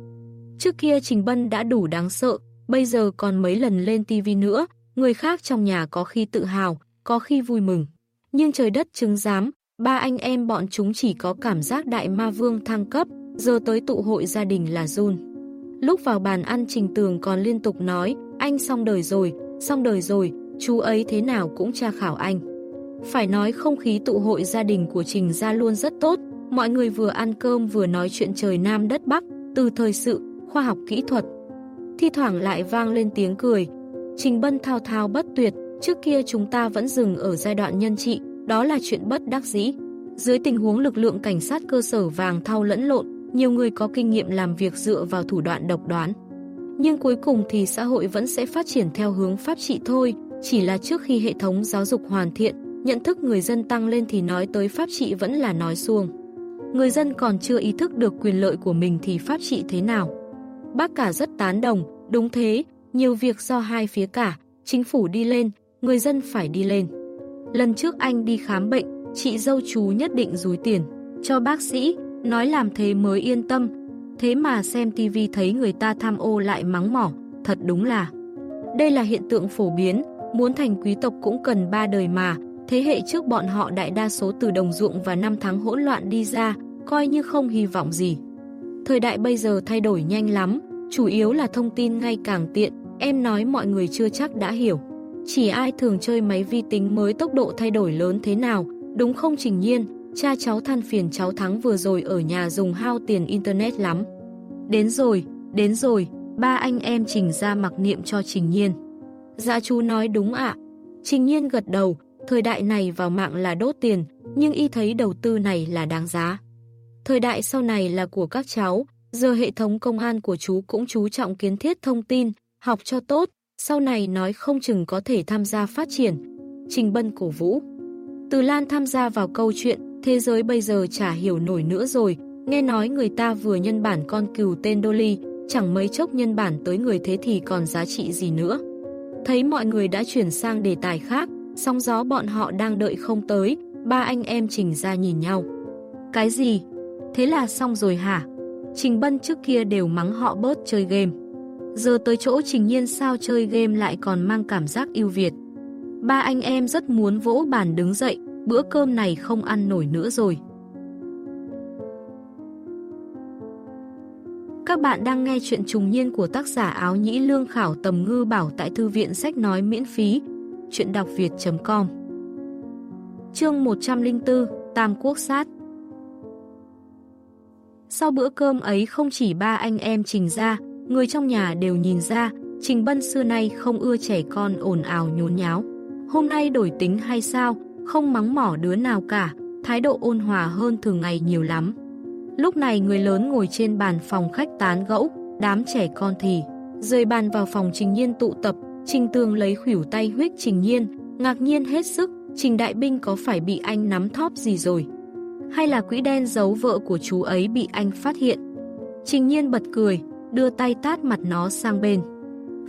Trước kia Trình Bân đã đủ đáng sợ, bây giờ còn mấy lần lên tivi nữa, người khác trong nhà có khi tự hào, có khi vui mừng. Nhưng trời đất chứng giám, ba anh em bọn chúng chỉ có cảm giác đại ma vương thăng cấp, giờ tới tụ hội gia đình là run. Lúc vào bàn ăn Trình Tường còn liên tục nói, anh xong đời rồi, xong đời rồi, chú ấy thế nào cũng tra khảo anh. Phải nói không khí tụ hội gia đình của Trình ra luôn rất tốt, mọi người vừa ăn cơm vừa nói chuyện trời Nam đất Bắc, từ thời sự, khoa học kỹ thuật. Thi thoảng lại vang lên tiếng cười. Trình Bân thao thao bất tuyệt, trước kia chúng ta vẫn dừng ở giai đoạn nhân trị, đó là chuyện bất đắc dĩ. Dưới tình huống lực lượng cảnh sát cơ sở vàng thao lẫn lộn, nhiều người có kinh nghiệm làm việc dựa vào thủ đoạn độc đoán. Nhưng cuối cùng thì xã hội vẫn sẽ phát triển theo hướng pháp trị thôi, chỉ là trước khi hệ thống giáo dục hoàn thiện, nhận thức người dân tăng lên thì nói tới pháp trị vẫn là nói xuông. Người dân còn chưa ý thức được quyền lợi của mình thì pháp trị thế nào? Bác cả rất tán đồng, đúng thế, nhiều việc do hai phía cả, chính phủ đi lên, người dân phải đi lên. Lần trước anh đi khám bệnh, chị dâu chú nhất định rúi tiền cho bác sĩ, nói làm thế mới yên tâm. Thế mà xem tivi thấy người ta tham ô lại mắng mỏ, thật đúng là. Đây là hiện tượng phổ biến, muốn thành quý tộc cũng cần ba đời mà, thế hệ trước bọn họ đại đa số từ đồng ruộng và năm tháng hỗn loạn đi ra, coi như không hy vọng gì. Thời đại bây giờ thay đổi nhanh lắm, chủ yếu là thông tin ngay càng tiện, em nói mọi người chưa chắc đã hiểu. Chỉ ai thường chơi máy vi tính mới tốc độ thay đổi lớn thế nào, đúng không Trình Nhiên, cha cháu than phiền cháu Thắng vừa rồi ở nhà dùng hao tiền Internet lắm. Đến rồi, đến rồi, ba anh em Trình ra mặc niệm cho Trình Nhiên. Dạ chú nói đúng ạ. Trình Nhiên gật đầu, thời đại này vào mạng là đốt tiền, nhưng y thấy đầu tư này là đáng giá. Thời đại sau này là của các cháu, giờ hệ thống công an của chú cũng chú trọng kiến thiết thông tin, học cho tốt, sau này nói không chừng có thể tham gia phát triển. Trình Bân cổ vũ. Từ Lan tham gia vào câu chuyện, Thế giới bây giờ chả hiểu nổi nữa rồi, nghe nói người ta vừa nhân bản con cừu tên Dolly, chẳng mấy chốc nhân bản tới người thế thì còn giá trị gì nữa. Thấy mọi người đã chuyển sang đề tài khác, song gió bọn họ đang đợi không tới, ba anh em Trình ra nhìn nhau. Cái gì? Thế là xong rồi hả? Trình Bân trước kia đều mắng họ bớt chơi game. Giờ tới chỗ Trình Nhiên sao chơi game lại còn mang cảm giác yêu Việt. Ba anh em rất muốn vỗ bàn đứng dậy, bữa cơm này không ăn nổi nữa rồi. Các bạn đang nghe chuyện trùng niên của tác giả áo nhĩ lương khảo tầm ngư bảo tại thư viện sách nói miễn phí. Chuyện đọc việt.com Chương 104 Tam Quốc Sát Sau bữa cơm ấy không chỉ ba anh em trình ra, người trong nhà đều nhìn ra, Trình Bân xưa nay không ưa trẻ con ồn ào nhốn nháo. Hôm nay đổi tính hay sao, không mắng mỏ đứa nào cả, thái độ ôn hòa hơn thường ngày nhiều lắm. Lúc này người lớn ngồi trên bàn phòng khách tán gẫu, đám trẻ con thì rời bàn vào phòng Trình Nhiên tụ tập, Trình Tường lấy khủỷu tay huyết Trình Nhiên, ngạc nhiên hết sức, Trình Đại Binh có phải bị anh nắm thóp gì rồi? Hay là quỹ đen giấu vợ của chú ấy bị anh phát hiện? Trình Nhiên bật cười, đưa tay tát mặt nó sang bên.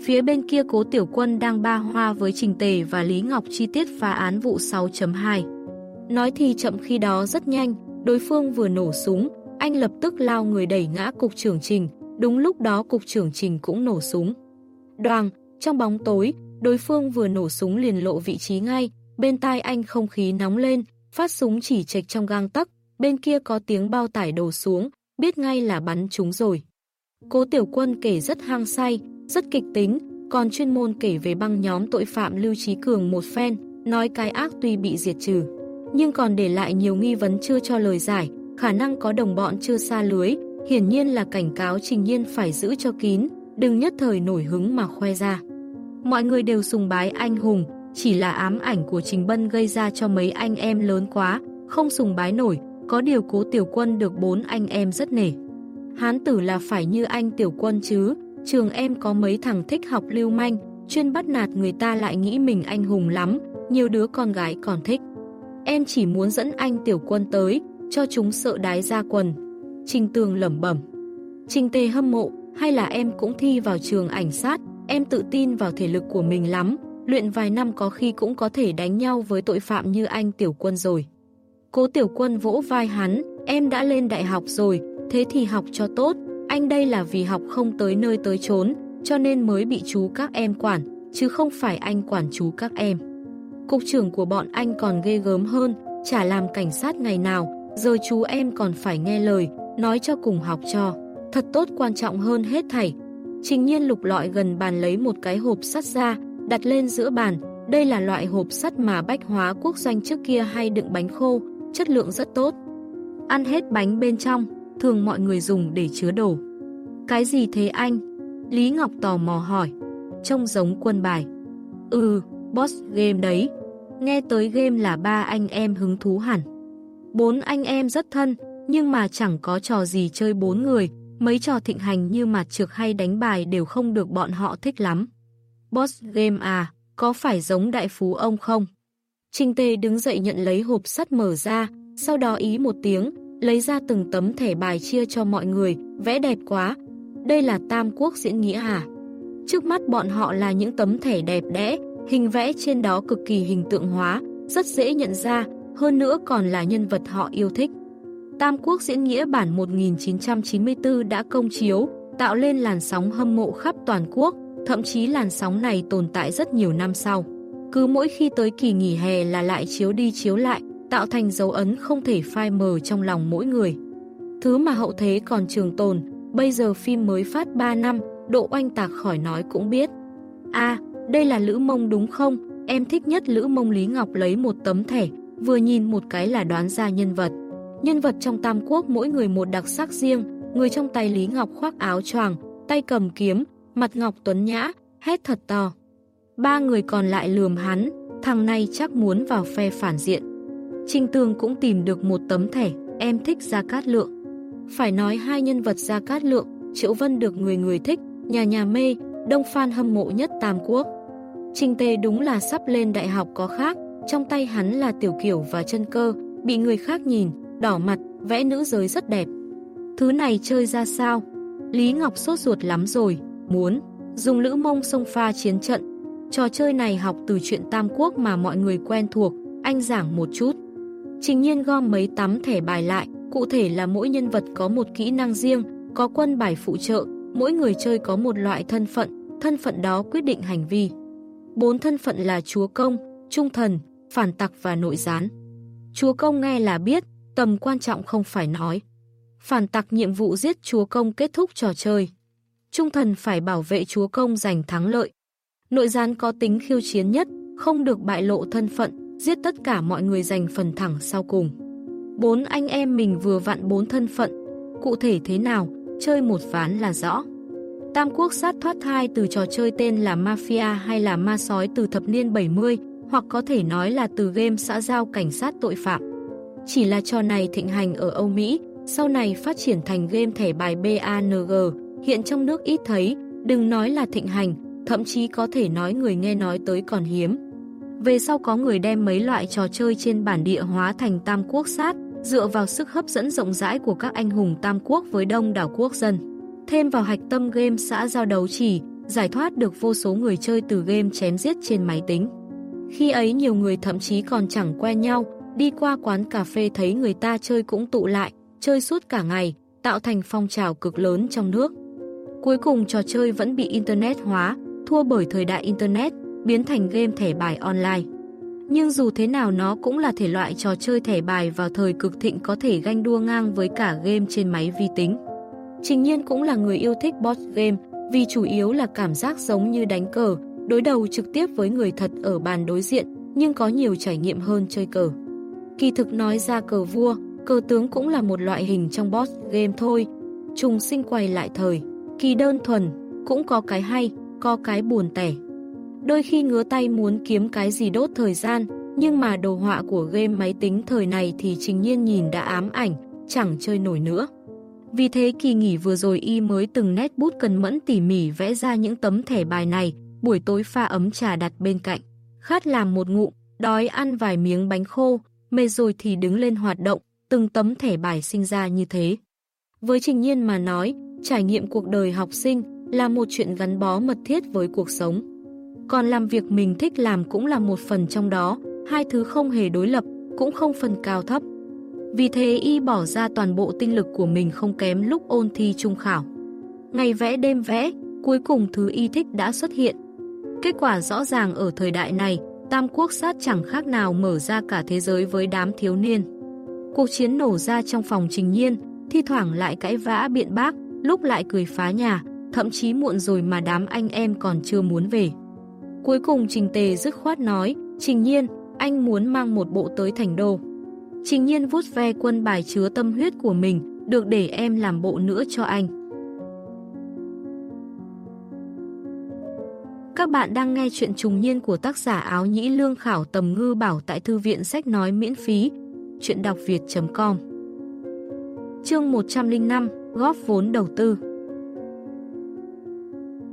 Phía bên kia cố tiểu quân đang ba hoa với Trình Tề và Lý Ngọc chi tiết phá án vụ 6.2. Nói thì chậm khi đó rất nhanh, đối phương vừa nổ súng, anh lập tức lao người đẩy ngã cục trưởng Trình, đúng lúc đó cục trưởng Trình cũng nổ súng. Đoàn, trong bóng tối, đối phương vừa nổ súng liền lộ vị trí ngay, bên tai anh không khí nóng lên, phát súng chỉ trịch trong gang tấc, bên kia có tiếng bao tải đổ xuống, biết ngay là bắn chúng rồi. Cố tiểu quân kể rất hang say, rất kịch tính, còn chuyên môn kể về băng nhóm tội phạm Lưu Trí Cường một phen, nói cái ác tuy bị diệt trừ, nhưng còn để lại nhiều nghi vấn chưa cho lời giải, khả năng có đồng bọn chưa xa lưới, hiển nhiên là cảnh cáo Trình Nhiên phải giữ cho kín, đừng nhất thời nổi hứng mà khoe ra. Mọi người đều sùng bái anh hùng, chỉ là ám ảnh của Trình Bân gây ra cho mấy anh em lớn quá, không sùng bái nổi, có điều cố tiểu quân được bốn anh em rất nể. Hán tử là phải như anh tiểu quân chứ, trường em có mấy thằng thích học lưu manh, chuyên bắt nạt người ta lại nghĩ mình anh hùng lắm, nhiều đứa con gái còn thích. Em chỉ muốn dẫn anh tiểu quân tới, cho chúng sợ đái ra quần. Trình tường lẩm bẩm. Trình tề hâm mộ, hay là em cũng thi vào trường ảnh sát, em tự tin vào thể lực của mình lắm, luyện vài năm có khi cũng có thể đánh nhau với tội phạm như anh tiểu quân rồi. Cố tiểu quân vỗ vai hắn, em đã lên đại học rồi, thế thì học cho tốt, anh đây là vì học không tới nơi tới chốn, cho nên mới bị chú các em quản, chứ không phải anh quản chú các em. Cục trưởng của bọn anh còn ghê gớm hơn, chả làm cảnh sát ngày nào, Giờ chú em còn phải nghe lời, nói cho cùng học cho. Thật tốt quan trọng hơn hết thảy. Trình nhiên lục lọi gần bàn lấy một cái hộp sắt ra, đặt lên giữa bàn. Đây là loại hộp sắt mà bách hóa quốc doanh trước kia hay đựng bánh khô, chất lượng rất tốt. Ăn hết bánh bên trong, thường mọi người dùng để chứa đồ. Cái gì thế anh? Lý Ngọc tò mò hỏi. Trông giống quân bài. Ừ, boss game đấy. Nghe tới game là ba anh em hứng thú hẳn. Bốn anh em rất thân, nhưng mà chẳng có trò gì chơi bốn người, mấy trò thịnh hành như mặt trượt hay đánh bài đều không được bọn họ thích lắm. Boss game à, có phải giống đại phú ông không? Trinh Tê đứng dậy nhận lấy hộp sắt mở ra, sau đó ý một tiếng, lấy ra từng tấm thẻ bài chia cho mọi người, vẽ đẹp quá. Đây là Tam Quốc diễn nghĩa à? Trước mắt bọn họ là những tấm thẻ đẹp đẽ, hình vẽ trên đó cực kỳ hình tượng hóa, rất dễ nhận ra, hơn nữa còn là nhân vật họ yêu thích. Tam Quốc diễn nghĩa bản 1994 đã công chiếu, tạo lên làn sóng hâm mộ khắp toàn quốc, thậm chí làn sóng này tồn tại rất nhiều năm sau. Cứ mỗi khi tới kỳ nghỉ hè là lại chiếu đi chiếu lại, tạo thành dấu ấn không thể phai mờ trong lòng mỗi người. Thứ mà hậu thế còn trường tồn, bây giờ phim mới phát 3 năm, độ oanh tạc khỏi nói cũng biết. a đây là Lữ Mông đúng không? Em thích nhất Lữ Mông Lý Ngọc lấy một tấm thẻ, vừa nhìn một cái là đoán ra nhân vật. Nhân vật trong Tam Quốc mỗi người một đặc sắc riêng, người trong tay Lý Ngọc khoác áo choàng, tay cầm kiếm, mặt Ngọc Tuấn Nhã, hét thật to. Ba người còn lại lườm hắn, thằng này chắc muốn vào phe phản diện. Trinh Tường cũng tìm được một tấm thẻ, em thích Gia Cát Lượng. Phải nói hai nhân vật Gia Cát Lượng, Triệu Vân được người người thích, nhà nhà mê, đông fan hâm mộ nhất Tam Quốc. Trình Tê đúng là sắp lên đại học có khác, trong tay hắn là tiểu kiểu và chân cơ, bị người khác nhìn, đỏ mặt, vẽ nữ giới rất đẹp. Thứ này chơi ra sao? Lý Ngọc sốt ruột lắm rồi, muốn dùng lữ mông sông pha chiến trận. Trò chơi này học từ chuyện Tam Quốc mà mọi người quen thuộc, anh giảng một chút. Trình nhiên gom mấy tấm thẻ bài lại, cụ thể là mỗi nhân vật có một kỹ năng riêng, có quân bài phụ trợ, mỗi người chơi có một loại thân phận, thân phận đó quyết định hành vi. Bốn thân phận là chúa công, trung thần, phản tặc và nội gián. Chúa công nghe là biết, tầm quan trọng không phải nói. Phản tặc nhiệm vụ giết chúa công kết thúc trò chơi. Trung thần phải bảo vệ chúa công giành thắng lợi. Nội gián có tính khiêu chiến nhất, không được bại lộ thân phận, giết tất cả mọi người giành phần thẳng sau cùng. Bốn anh em mình vừa vặn bốn thân phận. Cụ thể thế nào, chơi một ván là rõ. Tam Quốc sát thoát thai từ trò chơi tên là Mafia hay là Ma Sói từ thập niên 70, hoặc có thể nói là từ game xã giao cảnh sát tội phạm. Chỉ là trò này thịnh hành ở Âu Mỹ, sau này phát triển thành game thẻ bài BANG, hiện trong nước ít thấy, đừng nói là thịnh hành, thậm chí có thể nói người nghe nói tới còn hiếm. Về sau có người đem mấy loại trò chơi trên bản địa hóa thành Tam Quốc sát, dựa vào sức hấp dẫn rộng rãi của các anh hùng Tam Quốc với đông đảo quốc dân. Thêm vào hạch tâm game xã giao đấu chỉ, giải thoát được vô số người chơi từ game chém giết trên máy tính. Khi ấy nhiều người thậm chí còn chẳng quen nhau, đi qua quán cà phê thấy người ta chơi cũng tụ lại, chơi suốt cả ngày, tạo thành phong trào cực lớn trong nước. Cuối cùng trò chơi vẫn bị Internet hóa, thua bởi thời đại Internet, biến thành game thẻ bài online. Nhưng dù thế nào nó cũng là thể loại trò chơi thẻ bài vào thời cực thịnh có thể ganh đua ngang với cả game trên máy vi tính. Trình nhiên cũng là người yêu thích board game vì chủ yếu là cảm giác giống như đánh cờ, đối đầu trực tiếp với người thật ở bàn đối diện nhưng có nhiều trải nghiệm hơn chơi cờ. Kỳ thực nói ra cờ vua, cờ tướng cũng là một loại hình trong boss game thôi. Trùng sinh quay lại thời, kỳ đơn thuần, cũng có cái hay, có cái buồn tẻ. Đôi khi ngứa tay muốn kiếm cái gì đốt thời gian, nhưng mà đồ họa của game máy tính thời này thì trình nhiên nhìn đã ám ảnh, chẳng chơi nổi nữa. Vì thế kỳ nghỉ vừa rồi y mới từng nét bút cần mẫn tỉ mỉ vẽ ra những tấm thẻ bài này, buổi tối pha ấm trà đặt bên cạnh. Khát làm một ngụm, đói ăn vài miếng bánh khô, mệt rồi thì đứng lên hoạt động, từng tấm thẻ bài sinh ra như thế. Với Trình Nhiên mà nói, trải nghiệm cuộc đời học sinh là một chuyện gắn bó mật thiết với cuộc sống. Còn làm việc mình thích làm cũng là một phần trong đó, hai thứ không hề đối lập, cũng không phần cao thấp. Vì thế y bỏ ra toàn bộ tinh lực của mình không kém lúc ôn thi trung khảo. Ngày vẽ đêm vẽ, cuối cùng thứ y thích đã xuất hiện. Kết quả rõ ràng ở thời đại này, Tam Quốc sát chẳng khác nào mở ra cả thế giới với đám thiếu niên. Cuộc chiến nổ ra trong phòng trình nhiên, thi thoảng lại cãi vã biện bác, lúc lại cười phá nhà, thậm chí muộn rồi mà đám anh em còn chưa muốn về. Cuối cùng Trình Tề dứt khoát nói, Trình Nhiên, anh muốn mang một bộ tới thành đô. Trình Nhiên vút ve quân bài chứa tâm huyết của mình, được để em làm bộ nữa cho anh. Các bạn đang nghe chuyện trùng niên của tác giả áo nhĩ lương khảo tầm ngư bảo tại thư viện sách nói miễn phí, chuyện đọc việt.com Chương 105 Góp vốn đầu tư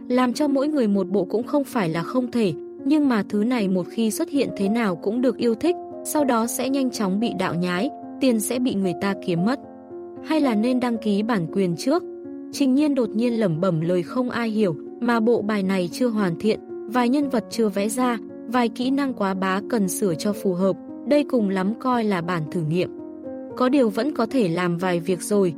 làm cho mỗi người một bộ cũng không phải là không thể, nhưng mà thứ này một khi xuất hiện thế nào cũng được yêu thích, sau đó sẽ nhanh chóng bị đạo nhái, tiền sẽ bị người ta kiếm mất. Hay là nên đăng ký bản quyền trước? Trình nhiên đột nhiên lẩm bẩm lời không ai hiểu, mà bộ bài này chưa hoàn thiện, vài nhân vật chưa vẽ ra, vài kỹ năng quá bá cần sửa cho phù hợp, đây cùng lắm coi là bản thử nghiệm. Có điều vẫn có thể làm vài việc rồi.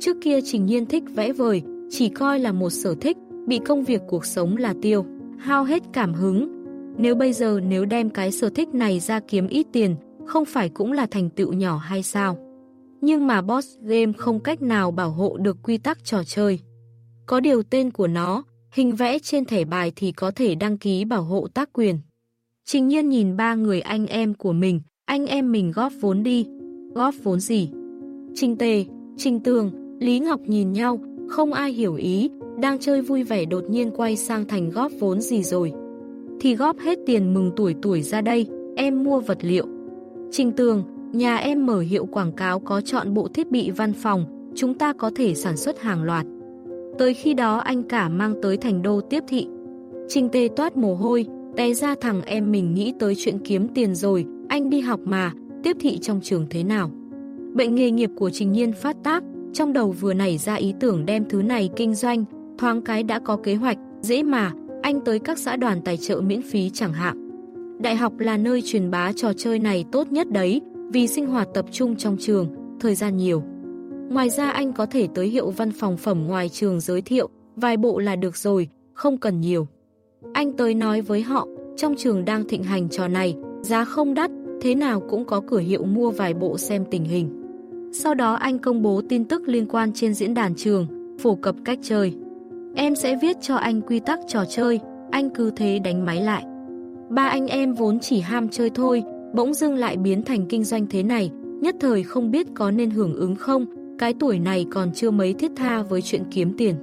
Trước kia Trình Nhiên thích vẽ vời, chỉ coi là một sở thích, bị công việc cuộc sống là tiêu, hao hết cảm hứng. Nếu bây giờ nếu đem cái sở thích này ra kiếm ít tiền, không phải cũng là thành tựu nhỏ hay sao? Nhưng mà boss game không cách nào bảo hộ được quy tắc trò chơi. Có điều tên của nó, hình vẽ trên thẻ bài thì có thể đăng ký bảo hộ tác quyền. Trình nhiên nhìn ba người anh em của mình, anh em mình góp vốn đi. Góp vốn gì? Trình Tề, Trình Tường, Lý Ngọc nhìn nhau, không ai hiểu ý, đang chơi vui vẻ đột nhiên quay sang thành góp vốn gì rồi. Thì góp hết tiền mừng tuổi tuổi ra đây, em mua vật liệu. Trình Tường, nhà em mở hiệu quảng cáo có chọn bộ thiết bị văn phòng, chúng ta có thể sản xuất hàng loạt. Tới khi đó anh cả mang tới thành đô tiếp thị. Trình tê toát mồ hôi, té ra thằng em mình nghĩ tới chuyện kiếm tiền rồi, anh đi học mà, tiếp thị trong trường thế nào. Bệnh nghề nghiệp của Trình Nhiên phát tác, trong đầu vừa nảy ra ý tưởng đem thứ này kinh doanh, thoáng cái đã có kế hoạch, dễ mà, anh tới các xã đoàn tài trợ miễn phí chẳng hạn. Đại học là nơi truyền bá trò chơi này tốt nhất đấy, vì sinh hoạt tập trung trong trường, thời gian nhiều. Ngoài ra anh có thể tới hiệu văn phòng phẩm ngoài trường giới thiệu, vài bộ là được rồi, không cần nhiều. Anh tới nói với họ, trong trường đang thịnh hành trò này, giá không đắt, thế nào cũng có cửa hiệu mua vài bộ xem tình hình. Sau đó anh công bố tin tức liên quan trên diễn đàn trường, phổ cập cách chơi. Em sẽ viết cho anh quy tắc trò chơi, anh cứ thế đánh máy lại. Ba anh em vốn chỉ ham chơi thôi, bỗng dưng lại biến thành kinh doanh thế này, nhất thời không biết có nên hưởng ứng không, cái tuổi này còn chưa mấy thiết tha với chuyện kiếm tiền.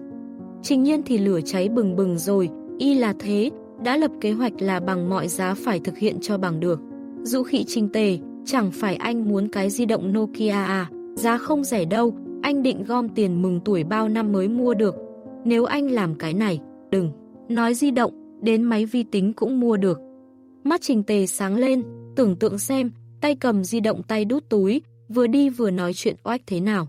Trình nhiên thì lửa cháy bừng bừng rồi, y là thế, đã lập kế hoạch là bằng mọi giá phải thực hiện cho bằng được. Dụ khị trình tề, chẳng phải anh muốn cái di động Nokia à, giá không rẻ đâu, anh định gom tiền mừng tuổi bao năm mới mua được. Nếu anh làm cái này, đừng, nói di động, đến máy vi tính cũng mua được. Mắt trình tề sáng lên, tưởng tượng xem, tay cầm di động tay đút túi, vừa đi vừa nói chuyện oách thế nào.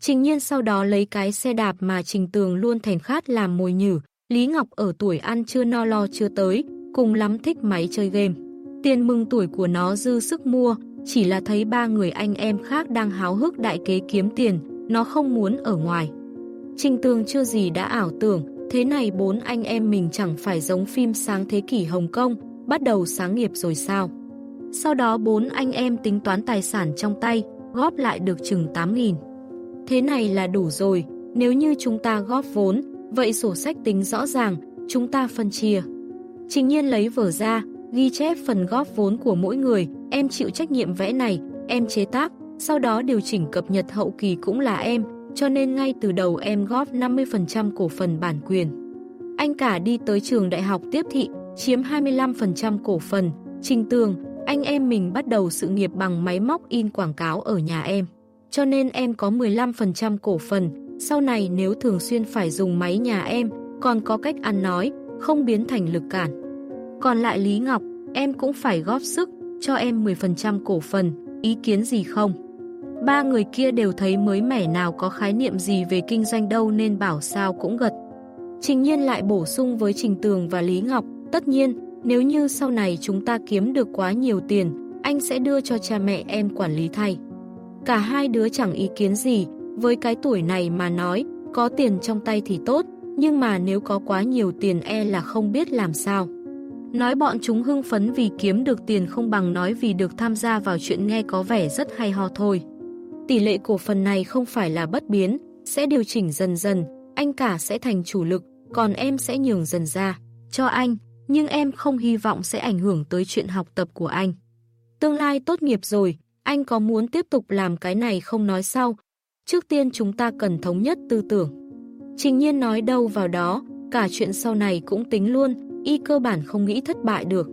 Trình nhiên sau đó lấy cái xe đạp mà Trình Tường luôn thèm khát làm mồi nhử, Lý Ngọc ở tuổi ăn chưa no lo chưa tới, cùng lắm thích máy chơi game. Tiền mừng tuổi của nó dư sức mua, chỉ là thấy ba người anh em khác đang háo hức đại kế kiếm tiền, nó không muốn ở ngoài. Trình Tường chưa gì đã ảo tưởng, thế này bốn anh em mình chẳng phải giống phim sáng thế kỷ Hồng Kông, bắt đầu sáng nghiệp rồi sao? Sau đó bốn anh em tính toán tài sản trong tay, góp lại được chừng 8.000. Thế này là đủ rồi, nếu như chúng ta góp vốn, vậy sổ sách tính rõ ràng, chúng ta phân chia. Trình nhiên lấy vở ra, ghi chép phần góp vốn của mỗi người, em chịu trách nhiệm vẽ này, em chế tác, sau đó điều chỉnh cập nhật hậu kỳ cũng là em, cho nên ngay từ đầu em góp 50% cổ phần bản quyền. Anh cả đi tới trường đại học tiếp thị, chiếm 25% cổ phần, trình tường, anh em mình bắt đầu sự nghiệp bằng máy móc in quảng cáo ở nhà em. Cho nên em có 15% cổ phần, sau này nếu thường xuyên phải dùng máy nhà em, còn có cách ăn nói, không biến thành lực cản. Còn lại Lý Ngọc, em cũng phải góp sức, cho em 10% cổ phần, ý kiến gì không? Ba người kia đều thấy mới mẻ nào có khái niệm gì về kinh doanh đâu nên bảo sao cũng gật. Trình nhiên lại bổ sung với Trình Tường và Lý Ngọc, tất nhiên, nếu như sau này chúng ta kiếm được quá nhiều tiền, anh sẽ đưa cho cha mẹ em quản lý thay. Cả hai đứa chẳng ý kiến gì, với cái tuổi này mà nói, có tiền trong tay thì tốt, nhưng mà nếu có quá nhiều tiền e là không biết làm sao. Nói bọn chúng hưng phấn vì kiếm được tiền không bằng nói vì được tham gia vào chuyện nghe có vẻ rất hay ho thôi. Tỷ lệ cổ phần này không phải là bất biến, sẽ điều chỉnh dần dần, anh cả sẽ thành chủ lực, còn em sẽ nhường dần ra, cho anh, nhưng em không hy vọng sẽ ảnh hưởng tới chuyện học tập của anh. Tương lai tốt nghiệp rồi, anh có muốn tiếp tục làm cái này không nói sau. Trước tiên chúng ta cần thống nhất tư tưởng. Trình nhiên nói đâu vào đó, cả chuyện sau này cũng tính luôn, y cơ bản không nghĩ thất bại được.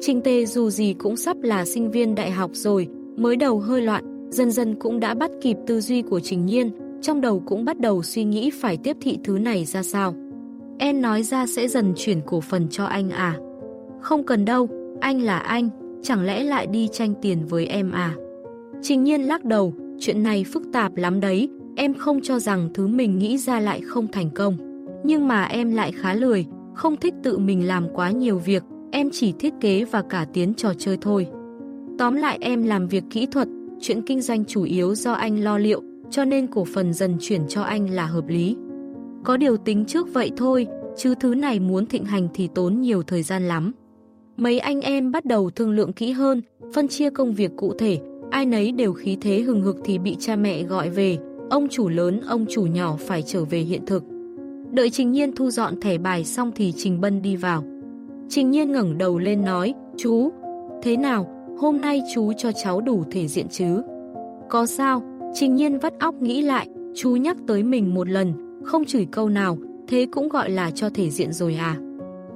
Trình tê dù gì cũng sắp là sinh viên đại học rồi, mới đầu hơi loạn, dần dần cũng đã bắt kịp tư duy của Trình Nhiên, trong đầu cũng bắt đầu suy nghĩ phải tiếp thị thứ này ra sao. Em nói ra sẽ dần chuyển cổ phần cho anh à? Không cần đâu, anh là anh, chẳng lẽ lại đi tranh tiền với em à? Trình nhiên lắc đầu, chuyện này phức tạp lắm đấy, em không cho rằng thứ mình nghĩ ra lại không thành công. Nhưng mà em lại khá lười, không thích tự mình làm quá nhiều việc, em chỉ thiết kế và cả tiến trò chơi thôi. Tóm lại em làm việc kỹ thuật, chuyện kinh doanh chủ yếu do anh lo liệu, cho nên cổ phần dần chuyển cho anh là hợp lý. Có điều tính trước vậy thôi, chứ thứ này muốn thịnh hành thì tốn nhiều thời gian lắm. Mấy anh em bắt đầu thương lượng kỹ hơn, phân chia công việc cụ thể, ai nấy đều khí thế hừng hực thì bị cha mẹ gọi về, ông chủ lớn, ông chủ nhỏ phải trở về hiện thực. Đợi Trình Nhiên thu dọn thẻ bài xong thì Trình Bân đi vào. Trình Nhiên ngẩng đầu lên nói, chú, thế nào, hôm nay chú cho cháu đủ thể diện chứ? Có sao, Trình Nhiên vắt óc nghĩ lại, chú nhắc tới mình một lần, không chửi câu nào, thế cũng gọi là cho thể diện rồi à.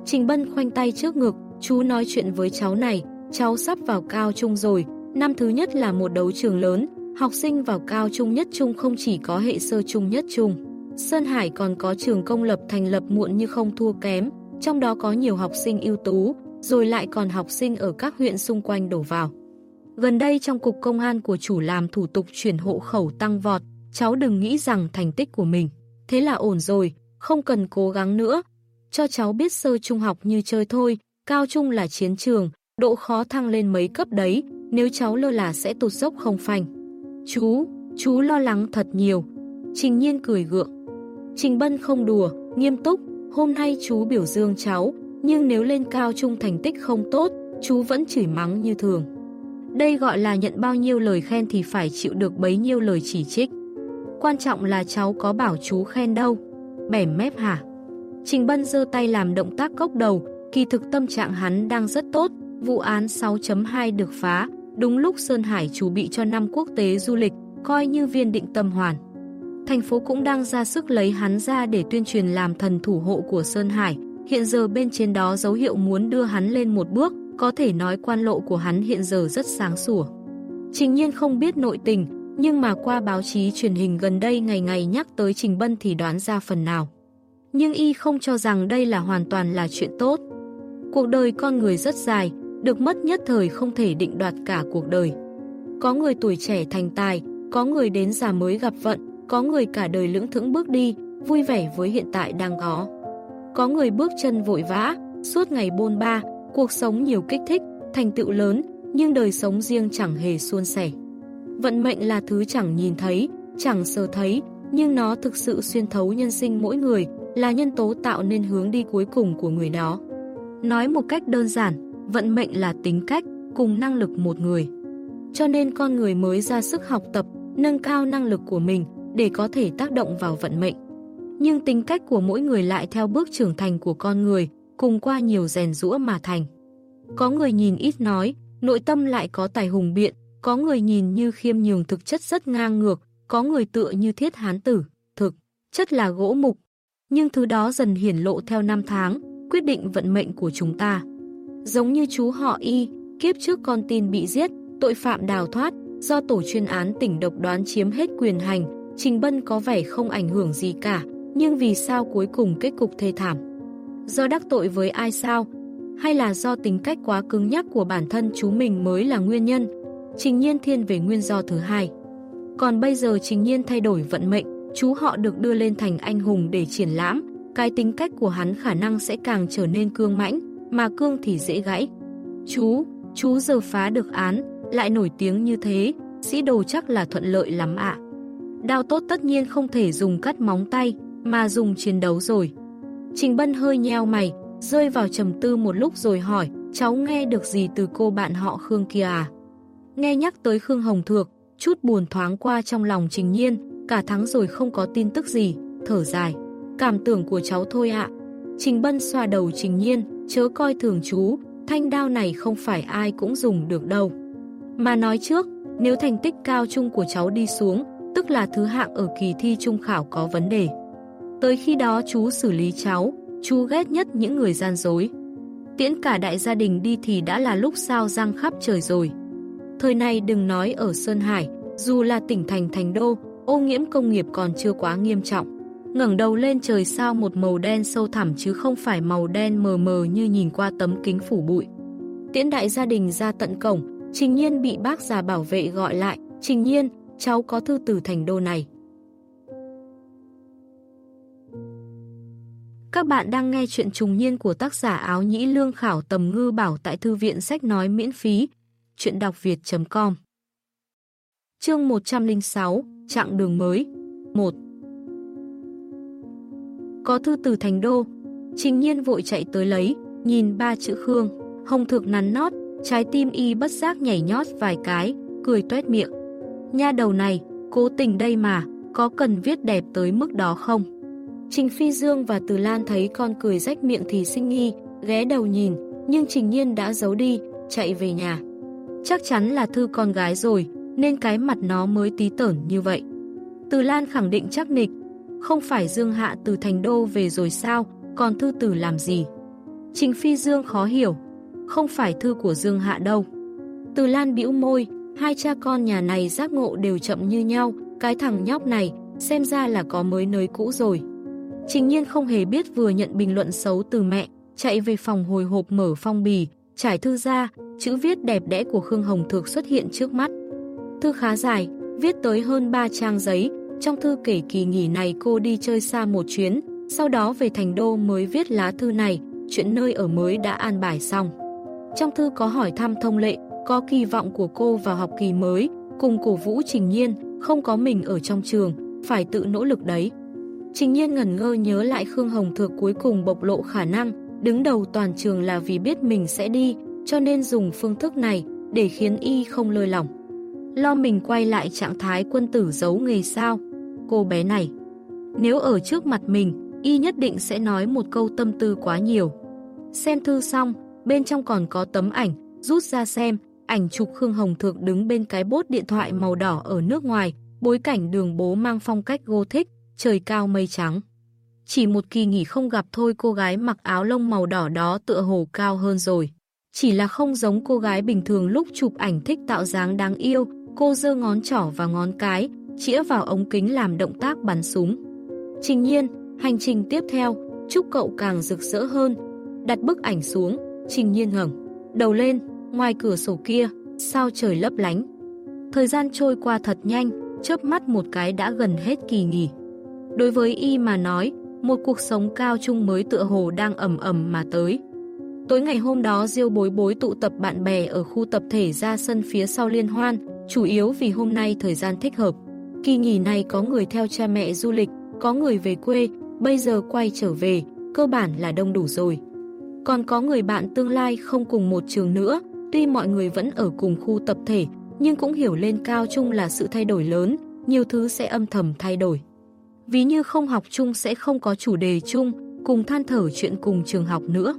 Trình Bân khoanh tay trước ngực, chú nói chuyện với cháu này, cháu sắp vào cao trung rồi, năm thứ nhất là một đấu trường lớn, học sinh vào cao trung nhất trung không chỉ có hệ sơ trung nhất trung. Sơn Hải còn có trường công lập thành lập muộn như không thua kém, trong đó có nhiều học sinh ưu tú, rồi lại còn học sinh ở các huyện xung quanh đổ vào. Gần đây trong cục công an của chủ làm thủ tục chuyển hộ khẩu tăng vọt, cháu đừng nghĩ rằng thành tích của mình. Thế là ổn rồi, không cần cố gắng nữa. Cho cháu biết sơ trung học như chơi thôi, cao trung là chiến trường, độ khó thăng lên mấy cấp đấy, nếu cháu lơ là sẽ tụt dốc không phanh. Chú, chú lo lắng thật nhiều. Trình nhiên cười gượng. Trình Bân không đùa, nghiêm túc, hôm nay chú biểu dương cháu, nhưng nếu lên cao trung thành tích không tốt, chú vẫn chửi mắng như thường. Đây gọi là nhận bao nhiêu lời khen thì phải chịu được bấy nhiêu lời chỉ trích. Quan trọng là cháu có bảo chú khen đâu. bẻ mép hả? Trình Bân giơ tay làm động tác cốc đầu, kỳ thực tâm trạng hắn đang rất tốt, vụ án 6.2 được phá, đúng lúc Sơn Hải chuẩn bị cho năm quốc tế du lịch, coi như viên định tâm hoàn. Thành phố cũng đang ra sức lấy hắn ra để tuyên truyền làm thần thủ hộ của Sơn Hải, hiện giờ bên trên đó dấu hiệu muốn đưa hắn lên một bước, có thể nói quan lộ của hắn hiện giờ rất sáng sủa. Trình nhiên không biết nội tình, nhưng mà qua báo chí truyền hình gần đây ngày ngày nhắc tới Trình Bân thì đoán ra phần nào. Nhưng y không cho rằng đây là hoàn toàn là chuyện tốt. Cuộc đời con người rất dài, được mất nhất thời không thể định đoạt cả cuộc đời. Có người tuổi trẻ thành tài, có người đến già mới gặp vận, có người cả đời lưỡng thững bước đi, vui vẻ với hiện tại đang có. Có người bước chân vội vã, suốt ngày bôn ba, cuộc sống nhiều kích thích, thành tựu lớn, nhưng đời sống riêng chẳng hề suôn sẻ. Vận mệnh là thứ chẳng nhìn thấy, chẳng sờ thấy, nhưng nó thực sự xuyên thấu nhân sinh mỗi người, là nhân tố tạo nên hướng đi cuối cùng của người đó. Nói một cách đơn giản, vận mệnh là tính cách, cùng năng lực một người. Cho nên con người mới ra sức học tập, nâng cao năng lực của mình để có thể tác động vào vận mệnh. Nhưng tính cách của mỗi người lại theo bước trưởng thành của con người, cùng qua nhiều rèn rũa mà thành. Có người nhìn ít nói, nội tâm lại có tài hùng biện, có người nhìn như khiêm nhường thực chất rất ngang ngược, có người tựa như thiết hán tử, thực, chất là gỗ mục. Nhưng thứ đó dần hiển lộ theo năm tháng, quyết định vận mệnh của chúng ta. Giống như chú họ Y, kiếp trước con tin bị giết, tội phạm đào thoát, do tổ chuyên án tỉnh độc đoán chiếm hết quyền hành, Trình Bân có vẻ không ảnh hưởng gì cả, nhưng vì sao cuối cùng kết cục thê thảm? Do đắc tội với ai sao? Hay là do tính cách quá cứng nhắc của bản thân chú mình mới là nguyên nhân? Trình nhiên thiên về nguyên do thứ hai. Còn bây giờ trình nhiên thay đổi vận mệnh, chú họ được đưa lên thành anh hùng để triển lãm, cái tính cách của hắn khả năng sẽ càng trở nên cương mãnh, mà cương thì dễ gãy. Chú, chú giờ phá được án, lại nổi tiếng như thế, sĩ đồ chắc là thuận lợi lắm ạ. Đao tốt tất nhiên không thể dùng cắt móng tay, mà dùng chiến đấu rồi. Trình Bân hơi nheo mày, rơi vào trầm tư một lúc rồi hỏi, cháu nghe được gì từ cô bạn họ Khương kia à? Nghe nhắc tới Khương Hồng Thược, chút buồn thoáng qua trong lòng Trình Nhiên, cả tháng rồi không có tin tức gì, thở dài. Cảm tưởng của cháu thôi ạ. Trình Bân xoa đầu Trình Nhiên, chớ coi thường chú, thanh đao này không phải ai cũng dùng được đâu. Mà nói trước, nếu thành tích cao chung của cháu đi xuống, tức là thứ hạng ở kỳ thi trung khảo có vấn đề. Tới khi đó chú xử lý cháu, chú ghét nhất những người gian dối. Tiễn cả đại gia đình đi thì đã là lúc sao răng khắp trời rồi. Thời này đừng nói ở Sơn Hải, dù là tỉnh thành thành đô, ô nhiễm công nghiệp còn chưa quá nghiêm trọng. ngẩng đầu lên trời sao một màu đen sâu thẳm chứ không phải màu đen mờ mờ như nhìn qua tấm kính phủ bụi. Tiễn đại gia đình ra tận cổng, Trình Nhiên bị bác già bảo vệ gọi lại, Trình Nhiên, cháu có thư từ thành đô này. Các bạn đang nghe chuyện trùng niên của tác giả áo nhĩ lương khảo tầm ngư bảo tại thư viện sách nói miễn phí. Chuyện đọc việt.com Chương 106 Trạng đường mới. 1 Có thư từ thành đô. Trình nhiên vội chạy tới lấy Nhìn ba chữ Khương. Hồng thực nắn nót Trái tim y bất giác nhảy nhót vài cái Cười tuét miệng. Nha đầu này, cố tình đây mà Có cần viết đẹp tới mức đó không? Trình Phi Dương và Từ Lan thấy con cười rách miệng thì sinh nghi, ghé đầu nhìn, nhưng Trình Nhiên đã giấu đi, chạy về nhà. Chắc chắn là thư con gái rồi, nên cái mặt nó mới tí tởn như vậy. Từ Lan khẳng định chắc nịch, không phải Dương Hạ từ Thành Đô về rồi sao, còn thư tử làm gì? Trình Phi Dương khó hiểu, không phải thư của Dương Hạ đâu. Từ Lan bĩu môi, hai cha con nhà này giác ngộ đều chậm như nhau, cái thằng nhóc này xem ra là có mới nới cũ rồi. Trình nhiên không hề biết vừa nhận bình luận xấu từ mẹ, chạy về phòng hồi hộp mở phong bì, trải thư ra, chữ viết đẹp đẽ của Khương Hồng Thược xuất hiện trước mắt. Thư khá dài, viết tới hơn 3 trang giấy, trong thư kể kỳ nghỉ này cô đi chơi xa một chuyến, sau đó về thành đô mới viết lá thư này, chuyện nơi ở mới đã an bài xong. Trong thư có hỏi thăm thông lệ, có kỳ vọng của cô vào học kỳ mới, cùng cổ vũ Trình Nhiên, không có mình ở trong trường, phải tự nỗ lực đấy. Trình Nhiên ngẩn ngơ nhớ lại Khương Hồng Thược cuối cùng bộc lộ khả năng, đứng đầu toàn trường là vì biết mình sẽ đi, cho nên dùng phương thức này để khiến y không lơi lỏng. Lo mình quay lại trạng thái quân tử giấu nghề sao? Cô bé này. Nếu ở trước mặt mình, y nhất định sẽ nói một câu tâm tư quá nhiều. Xem thư xong, bên trong còn có tấm ảnh, rút ra xem, ảnh chụp Khương Hồng Thược đứng bên cái bốt điện thoại màu đỏ ở nước ngoài, bối cảnh đường bố mang phong cách gothic, trời cao mây trắng. Chỉ một kỳ nghỉ không gặp thôi cô gái mặc áo lông màu đỏ đó tựa hồ cao hơn rồi. Chỉ là không giống cô gái bình thường lúc chụp ảnh thích tạo dáng đáng yêu, cô giơ ngón trỏ và ngón cái, chĩa vào ống kính làm động tác bắn súng. Trình nhiên, hành trình tiếp theo, chúc cậu càng rực rỡ hơn. Đặt bức ảnh xuống, trình nhiên ngẩng đầu lên, ngoài cửa sổ kia, sao trời lấp lánh. Thời gian trôi qua thật nhanh, chớp mắt một cái đã gần hết kỳ nghỉ. Đối với y mà nói, một cuộc sống cao trung mới tựa hồ đang ẩm ẩm mà tới. Tối ngày hôm đó Diêu bối bối tụ tập bạn bè ở khu tập thể ra sân phía sau liên hoan, chủ yếu vì hôm nay thời gian thích hợp. Kỳ nghỉ này có người theo cha mẹ du lịch, có người về quê, bây giờ quay trở về, cơ bản là đông đủ rồi. Còn có người bạn tương lai không cùng một trường nữa, tuy mọi người vẫn ở cùng khu tập thể, nhưng cũng hiểu lên cao chung là sự thay đổi lớn, nhiều thứ sẽ âm thầm thay đổi. Ví như không học chung sẽ không có chủ đề chung, cùng than thở chuyện cùng trường học nữa.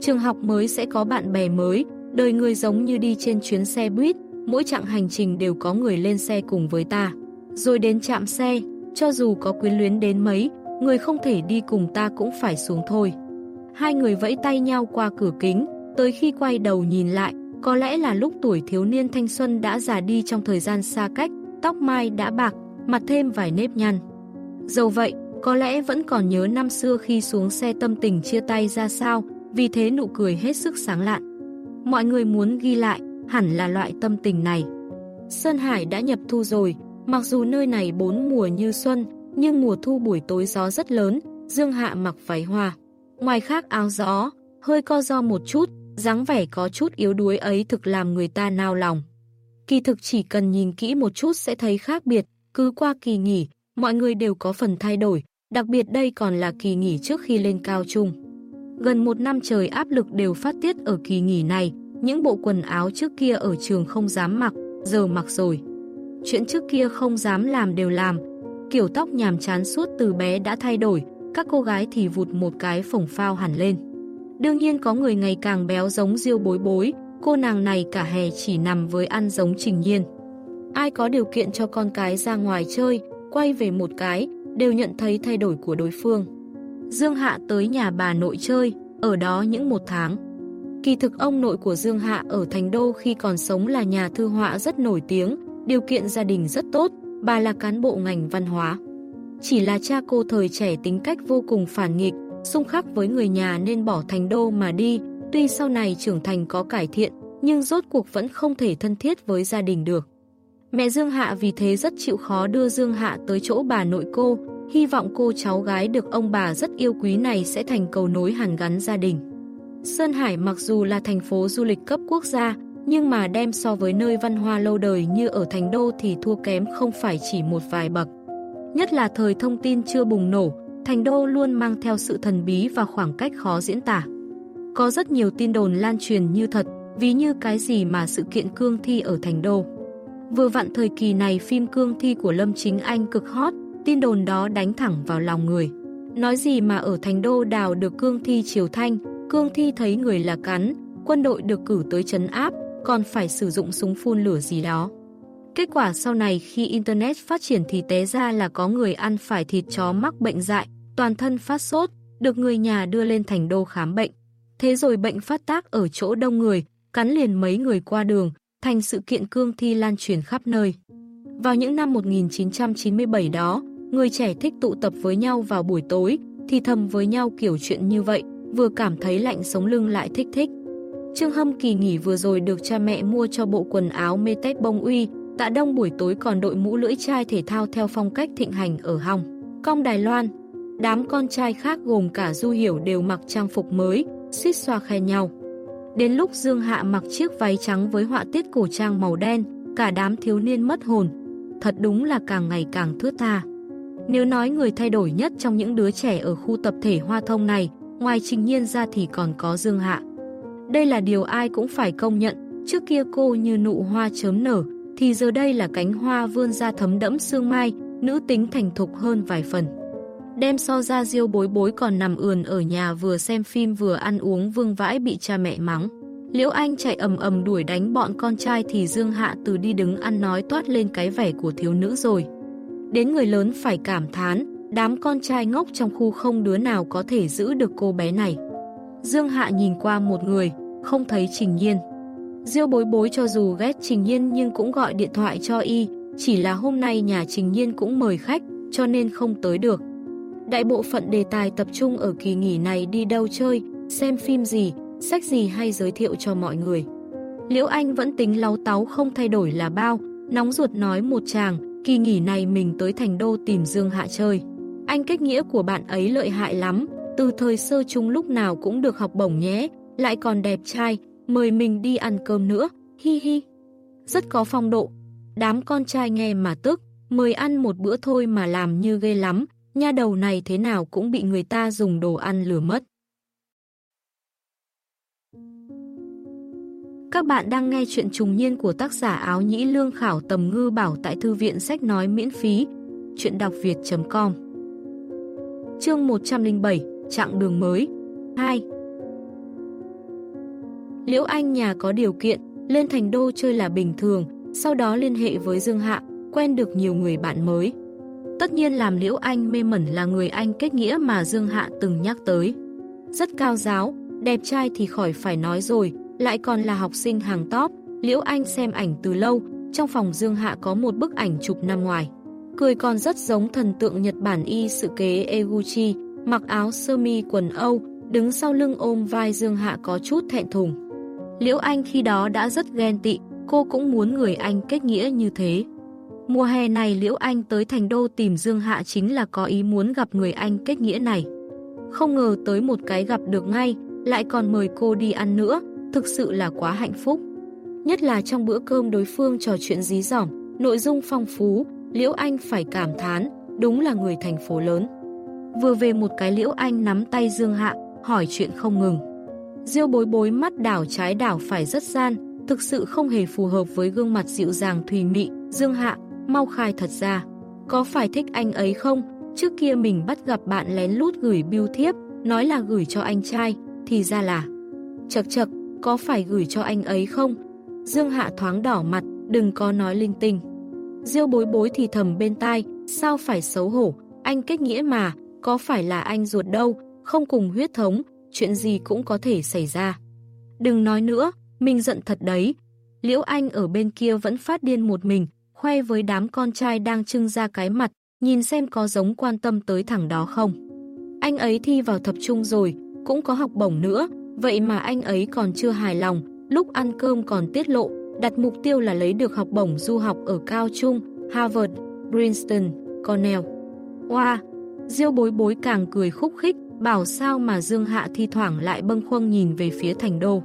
Trường học mới sẽ có bạn bè mới, đời người giống như đi trên chuyến xe buýt, mỗi chặng hành trình đều có người lên xe cùng với ta. Rồi đến chạm xe, cho dù có quyến luyến đến mấy, người không thể đi cùng ta cũng phải xuống thôi. Hai người vẫy tay nhau qua cửa kính, tới khi quay đầu nhìn lại, có lẽ là lúc tuổi thiếu niên thanh xuân đã già đi trong thời gian xa cách, tóc mai đã bạc, mặt thêm vài nếp nhăn. Dầu vậy, có lẽ vẫn còn nhớ năm xưa khi xuống xe tâm tình chia tay ra sao, vì thế nụ cười hết sức sáng lạn. Mọi người muốn ghi lại, hẳn là loại tâm tình này. Sơn Hải đã nhập thu rồi, mặc dù nơi này bốn mùa như xuân, nhưng mùa thu buổi tối gió rất lớn, Dương Hạ mặc váy hoa. Ngoài khác áo gió, hơi co do một chút, dáng vẻ có chút yếu đuối ấy thực làm người ta nao lòng. Kỳ thực chỉ cần nhìn kỹ một chút sẽ thấy khác biệt, cứ qua kỳ nghỉ, mọi người đều có phần thay đổi, đặc biệt đây còn là kỳ nghỉ trước khi lên cao trung. Gần một năm trời áp lực đều phát tiết ở kỳ nghỉ này, những bộ quần áo trước kia ở trường không dám mặc, giờ mặc rồi. Chuyện trước kia không dám làm đều làm, kiểu tóc nhàm chán suốt từ bé đã thay đổi, các cô gái thì vụt một cái phồng phao hẳn lên. Đương nhiên có người ngày càng béo giống diêu bối bối, cô nàng này cả hè chỉ nằm với ăn giống trình nhiên. Ai có điều kiện cho con cái ra ngoài chơi, quay về một cái, đều nhận thấy thay đổi của đối phương. Dương Hạ tới nhà bà nội chơi, ở đó những một tháng. Kỳ thực ông nội của Dương Hạ ở Thành Đô khi còn sống là nhà thư họa rất nổi tiếng, điều kiện gia đình rất tốt, bà là cán bộ ngành văn hóa. Chỉ là cha cô thời trẻ tính cách vô cùng phản nghịch, xung khắc với người nhà nên bỏ Thành Đô mà đi, tuy sau này trưởng thành có cải thiện, nhưng rốt cuộc vẫn không thể thân thiết với gia đình được. Mẹ Dương Hạ vì thế rất chịu khó đưa Dương Hạ tới chỗ bà nội cô, hy vọng cô cháu gái được ông bà rất yêu quý này sẽ thành cầu nối hàn gắn gia đình. Sơn Hải mặc dù là thành phố du lịch cấp quốc gia, nhưng mà đem so với nơi văn hoa lâu đời như ở Thành Đô thì thua kém không phải chỉ một vài bậc. Nhất là thời thông tin chưa bùng nổ, Thành Đô luôn mang theo sự thần bí và khoảng cách khó diễn tả. Có rất nhiều tin đồn lan truyền như thật, ví như cái gì mà sự kiện cương thi ở Thành Đô. Vừa vặn thời kỳ này phim cương thi của Lâm Chính Anh cực hot, tin đồn đó đánh thẳng vào lòng người. Nói gì mà ở Thành Đô đào được cương thi Triều Thanh, cương thi thấy người là cắn, quân đội được cử tới chấn áp, còn phải sử dụng súng phun lửa gì đó. Kết quả sau này khi Internet phát triển thì té ra là có người ăn phải thịt chó mắc bệnh dại, toàn thân phát sốt, được người nhà đưa lên thành đô khám bệnh. Thế rồi bệnh phát tác ở chỗ đông người, cắn liền mấy người qua đường, thành sự kiện cương thi lan truyền khắp nơi. Vào những năm 1997 đó, người trẻ thích tụ tập với nhau vào buổi tối, thì thầm với nhau kiểu chuyện như vậy, vừa cảm thấy lạnh sống lưng lại thích thích. Trương Hâm kỳ nghỉ vừa rồi được cha mẹ mua cho bộ quần áo mê tép bông uy, tạ đông buổi tối còn đội mũ lưỡi chai thể thao theo phong cách thịnh hành ở Hong Kong Đài Loan. Đám con trai khác gồm cả Du Hiểu đều mặc trang phục mới, suýt xoa khe nhau. Đến lúc Dương Hạ mặc chiếc váy trắng với họa tiết cổ trang màu đen, cả đám thiếu niên mất hồn. Thật đúng là càng ngày càng thướt tha. Nếu nói người thay đổi nhất trong những đứa trẻ ở khu tập thể Hoa Thông này, ngoài Trình Nhiên ra thì còn có Dương Hạ. Đây là điều ai cũng phải công nhận, trước kia cô như nụ hoa chớm nở, thì giờ đây là cánh hoa vươn ra thấm đẫm sương mai, nữ tính thành thục hơn vài phần. Đem so ra diêu bối bối còn nằm ườn ở nhà vừa xem phim vừa ăn uống vương vãi bị cha mẹ mắng. Liễu Anh chạy ầm ầm đuổi đánh bọn con trai thì Dương Hạ từ đi đứng ăn nói toát lên cái vẻ của thiếu nữ rồi. Đến người lớn phải cảm thán, đám con trai ngốc trong khu không đứa nào có thể giữ được cô bé này. Dương Hạ nhìn qua một người, không thấy Trình Nhiên. Diêu bối bối cho dù ghét Trình Nhiên nhưng cũng gọi điện thoại cho y, chỉ là hôm nay nhà Trình Nhiên cũng mời khách, cho nên không tới được. Đại bộ phận đề tài tập trung ở kỳ nghỉ này đi đâu chơi, xem phim gì, sách gì hay giới thiệu cho mọi người. Liễu Anh vẫn tính láu táu không thay đổi là bao, nóng ruột nói một chàng, kỳ nghỉ này mình tới thành đô tìm Dương Hạ chơi. Anh cách nghĩa của bạn ấy lợi hại lắm, từ thời sơ chung lúc nào cũng được học bổng nhé, lại còn đẹp trai, mời mình đi ăn cơm nữa, hi hi. Rất có phong độ. Đám con trai nghe mà tức, mời ăn một bữa thôi mà làm như ghê lắm, nha đầu này thế nào cũng bị người ta dùng đồ ăn lừa mất. Các bạn đang nghe chuyện trùng niên của tác giả áo nhĩ lương khảo tầm ngư bảo tại thư viện sách nói miễn phí. Chuyện đọc việt.com Chương 107 trạng đường mới 2 Liễu Anh nhà có điều kiện, lên thành đô chơi là bình thường, sau đó liên hệ với Dương Hạ, quen được nhiều người bạn mới. Tất nhiên làm Liễu Anh mê mẩn là người anh kết nghĩa mà Dương Hạ từng nhắc tới. Rất cao giáo, đẹp trai thì khỏi phải nói rồi, lại còn là học sinh hàng top. Liễu Anh xem ảnh từ lâu, trong phòng Dương Hạ có một bức ảnh chụp năm ngoài. Cười còn rất giống thần tượng Nhật Bản y sự kế Eguchi, mặc áo sơ mi quần Âu, đứng sau lưng ôm vai Dương Hạ có chút thẹn thùng. Liễu Anh khi đó đã rất ghen tị, cô cũng muốn người anh kết nghĩa như thế. Mùa hè này Liễu Anh tới thành đô tìm Dương Hạ chính là có ý muốn gặp người anh kết nghĩa này. Không ngờ tới một cái gặp được ngay, lại còn mời cô đi ăn nữa, thực sự là quá hạnh phúc. Nhất là trong bữa cơm đối phương trò chuyện dí dỏm, nội dung phong phú, Liễu Anh phải cảm thán, đúng là người thành phố lớn. Vừa về một cái Liễu Anh nắm tay Dương Hạ, hỏi chuyện không ngừng. Diêu bối bối mắt đảo trái đảo phải rất gian, thực sự không hề phù hợp với gương mặt dịu dàng thùy mị, Dương Hạ, mau khai thật ra. Có phải thích anh ấy không? Trước kia mình bắt gặp bạn lén lút gửi biêu thiếp, nói là gửi cho anh trai, thì ra là... Chật chật, có phải gửi cho anh ấy không? Dương Hạ thoáng đỏ mặt, đừng có nói linh tinh. Diêu bối bối thì thầm bên tai, sao phải xấu hổ, anh kết nghĩa mà, có phải là anh ruột đâu, không cùng huyết thống, chuyện gì cũng có thể xảy ra. Đừng nói nữa, mình giận thật đấy. Liễu Anh ở bên kia vẫn phát điên một mình, khoe với đám con trai đang trưng ra cái mặt, nhìn xem có giống quan tâm tới thằng đó không. Anh ấy thi vào thập trung rồi, cũng có học bổng nữa, vậy mà anh ấy còn chưa hài lòng, lúc ăn cơm còn tiết lộ, đặt mục tiêu là lấy được học bổng du học ở cao trung, Harvard, Princeton, Cornell. Wow! Diêu bối bối càng cười khúc khích, bảo sao mà Dương Hạ thi thoảng lại bâng khuâng nhìn về phía thành đô.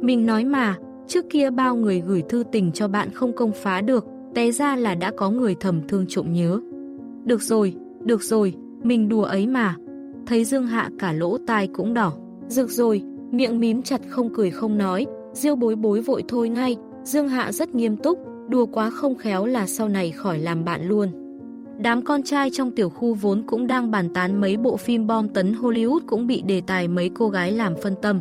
Mình nói mà, trước kia bao người gửi thư tình cho bạn không công phá được, té ra là đã có người thầm thương trộm nhớ. Được rồi, được rồi, mình đùa ấy mà. Thấy Dương Hạ cả lỗ tai cũng đỏ. Rực rồi, miệng mím chặt không cười không nói, Diêu bối bối vội thôi ngay, Dương Hạ rất nghiêm túc, đùa quá không khéo là sau này khỏi làm bạn luôn. Đám con trai trong tiểu khu vốn cũng đang bàn tán mấy bộ phim bom tấn Hollywood cũng bị đề tài mấy cô gái làm phân tâm.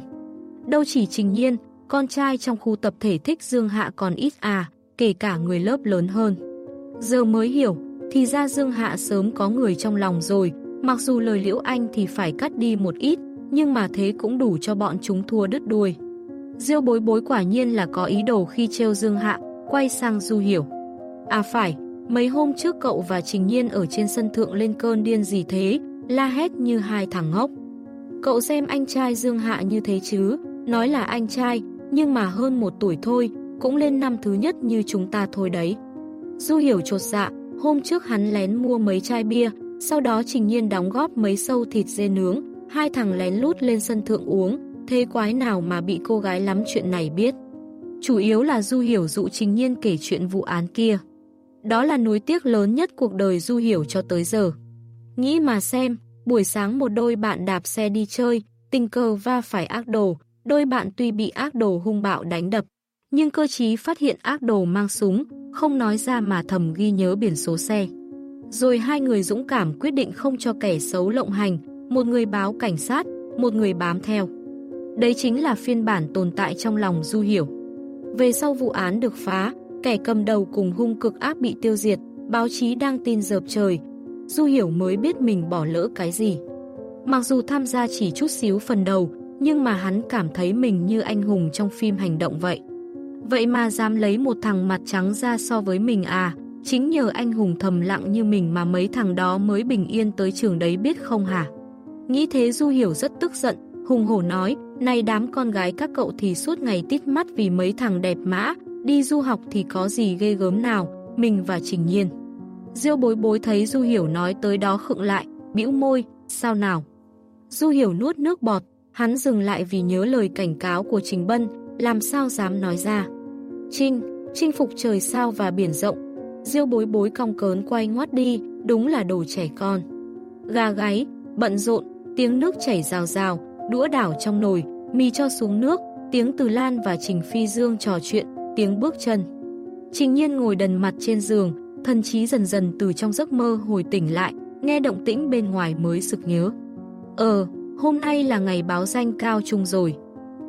Đâu chỉ trình nhiên, con trai trong khu tập thể thích Dương Hạ còn ít à, kể cả người lớp lớn hơn. Giờ mới hiểu, thì ra Dương Hạ sớm có người trong lòng rồi, mặc dù lời Liễu Anh thì phải cắt đi một ít, nhưng mà thế cũng đủ cho bọn chúng thua đứt đuôi. Diêu bối bối quả nhiên là có ý đồ khi trêu Dương Hạ, quay sang Du Hiểu. À phải, mấy hôm trước cậu và Trình Nhiên ở trên sân thượng lên cơn điên gì thế, la hét như hai thằng ngốc. Cậu xem anh trai Dương Hạ như thế chứ, nói là anh trai, nhưng mà hơn một tuổi thôi, cũng lên năm thứ nhất như chúng ta thôi đấy. Du hiểu trột dạ, hôm trước hắn lén mua mấy chai bia, sau đó Trình Nhiên đóng góp mấy sâu thịt dê nướng, hai thằng lén lút lên sân thượng uống, thế quái nào mà bị cô gái lắm chuyện này biết. Chủ yếu là Du Hiểu dụ Trình Nhiên kể chuyện vụ án kia. Đó là nối tiếc lớn nhất cuộc đời Du Hiểu cho tới giờ. Nghĩ mà xem, buổi sáng một đôi bạn đạp xe đi chơi, tình cờ va phải ác đồ, đôi bạn tuy bị ác đồ hung bạo đánh đập, nhưng cơ trí phát hiện ác đồ mang súng, không nói ra mà thầm ghi nhớ biển số xe. Rồi hai người dũng cảm quyết định không cho kẻ xấu lộng hành, một người báo cảnh sát, một người bám theo. Đấy chính là phiên bản tồn tại trong lòng Du Hiểu. Về sau vụ án được phá, kẻ cầm đầu cùng hung cực ác bị tiêu diệt, báo chí đang tin dợp trời. Du Hiểu mới biết mình bỏ lỡ cái gì. Mặc dù tham gia chỉ chút xíu phần đầu, nhưng mà hắn cảm thấy mình như anh hùng trong phim hành động vậy. Vậy mà dám lấy một thằng mặt trắng ra so với mình à, chính nhờ anh hùng thầm lặng như mình mà mấy thằng đó mới bình yên tới trường đấy biết không hả? Nghĩ thế Du Hiểu rất tức giận, hùng hổ nói, này đám con gái các cậu thì suốt ngày tít mắt vì mấy thằng đẹp mã, đi du học thì có gì ghê gớm nào, mình và Trình Nhiên. Diêu bối bối thấy Du Hiểu nói tới đó khựng lại, bĩu môi, sao nào? Du Hiểu nuốt nước bọt, hắn dừng lại vì nhớ lời cảnh cáo của Trình Bân, làm sao dám nói ra. Trinh, chinh phục trời sao và biển rộng. Diêu bối bối cong cớn quay ngoắt đi, đúng là đồ trẻ con. Gà gáy, bận rộn, tiếng nước chảy rào rào, đũa đảo trong nồi, mì cho xuống nước, tiếng từ Lan và Trình Phi Dương trò chuyện, tiếng bước chân. Trình nhiên ngồi đần mặt trên giường, thần trí dần dần từ trong giấc mơ hồi tỉnh lại, nghe động tĩnh bên ngoài mới sực nhớ. Ờ, hôm nay là ngày báo danh cao trung rồi.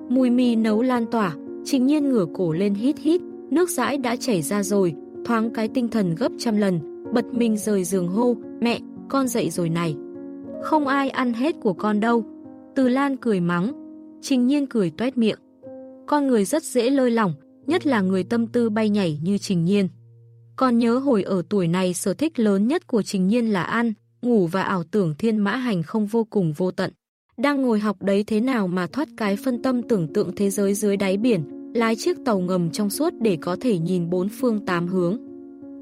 Mùi mì nấu lan tỏa, trình nhiên ngửa cổ lên hít hít, nước dãi đã chảy ra rồi, thoáng cái tinh thần gấp trăm lần, bật mình rời giường hô, mẹ, con dậy rồi này. Không ai ăn hết của con đâu. Từ Lan cười mắng, trình nhiên cười tuét miệng. Con người rất dễ lơi lỏng, nhất là người tâm tư bay nhảy như trình nhiên. Còn nhớ hồi ở tuổi này sở thích lớn nhất của trình nhiên là ăn, ngủ và ảo tưởng thiên mã hành không vô cùng vô tận. Đang ngồi học đấy thế nào mà thoát cái phân tâm tưởng tượng thế giới dưới đáy biển, lái chiếc tàu ngầm trong suốt để có thể nhìn bốn phương tám hướng.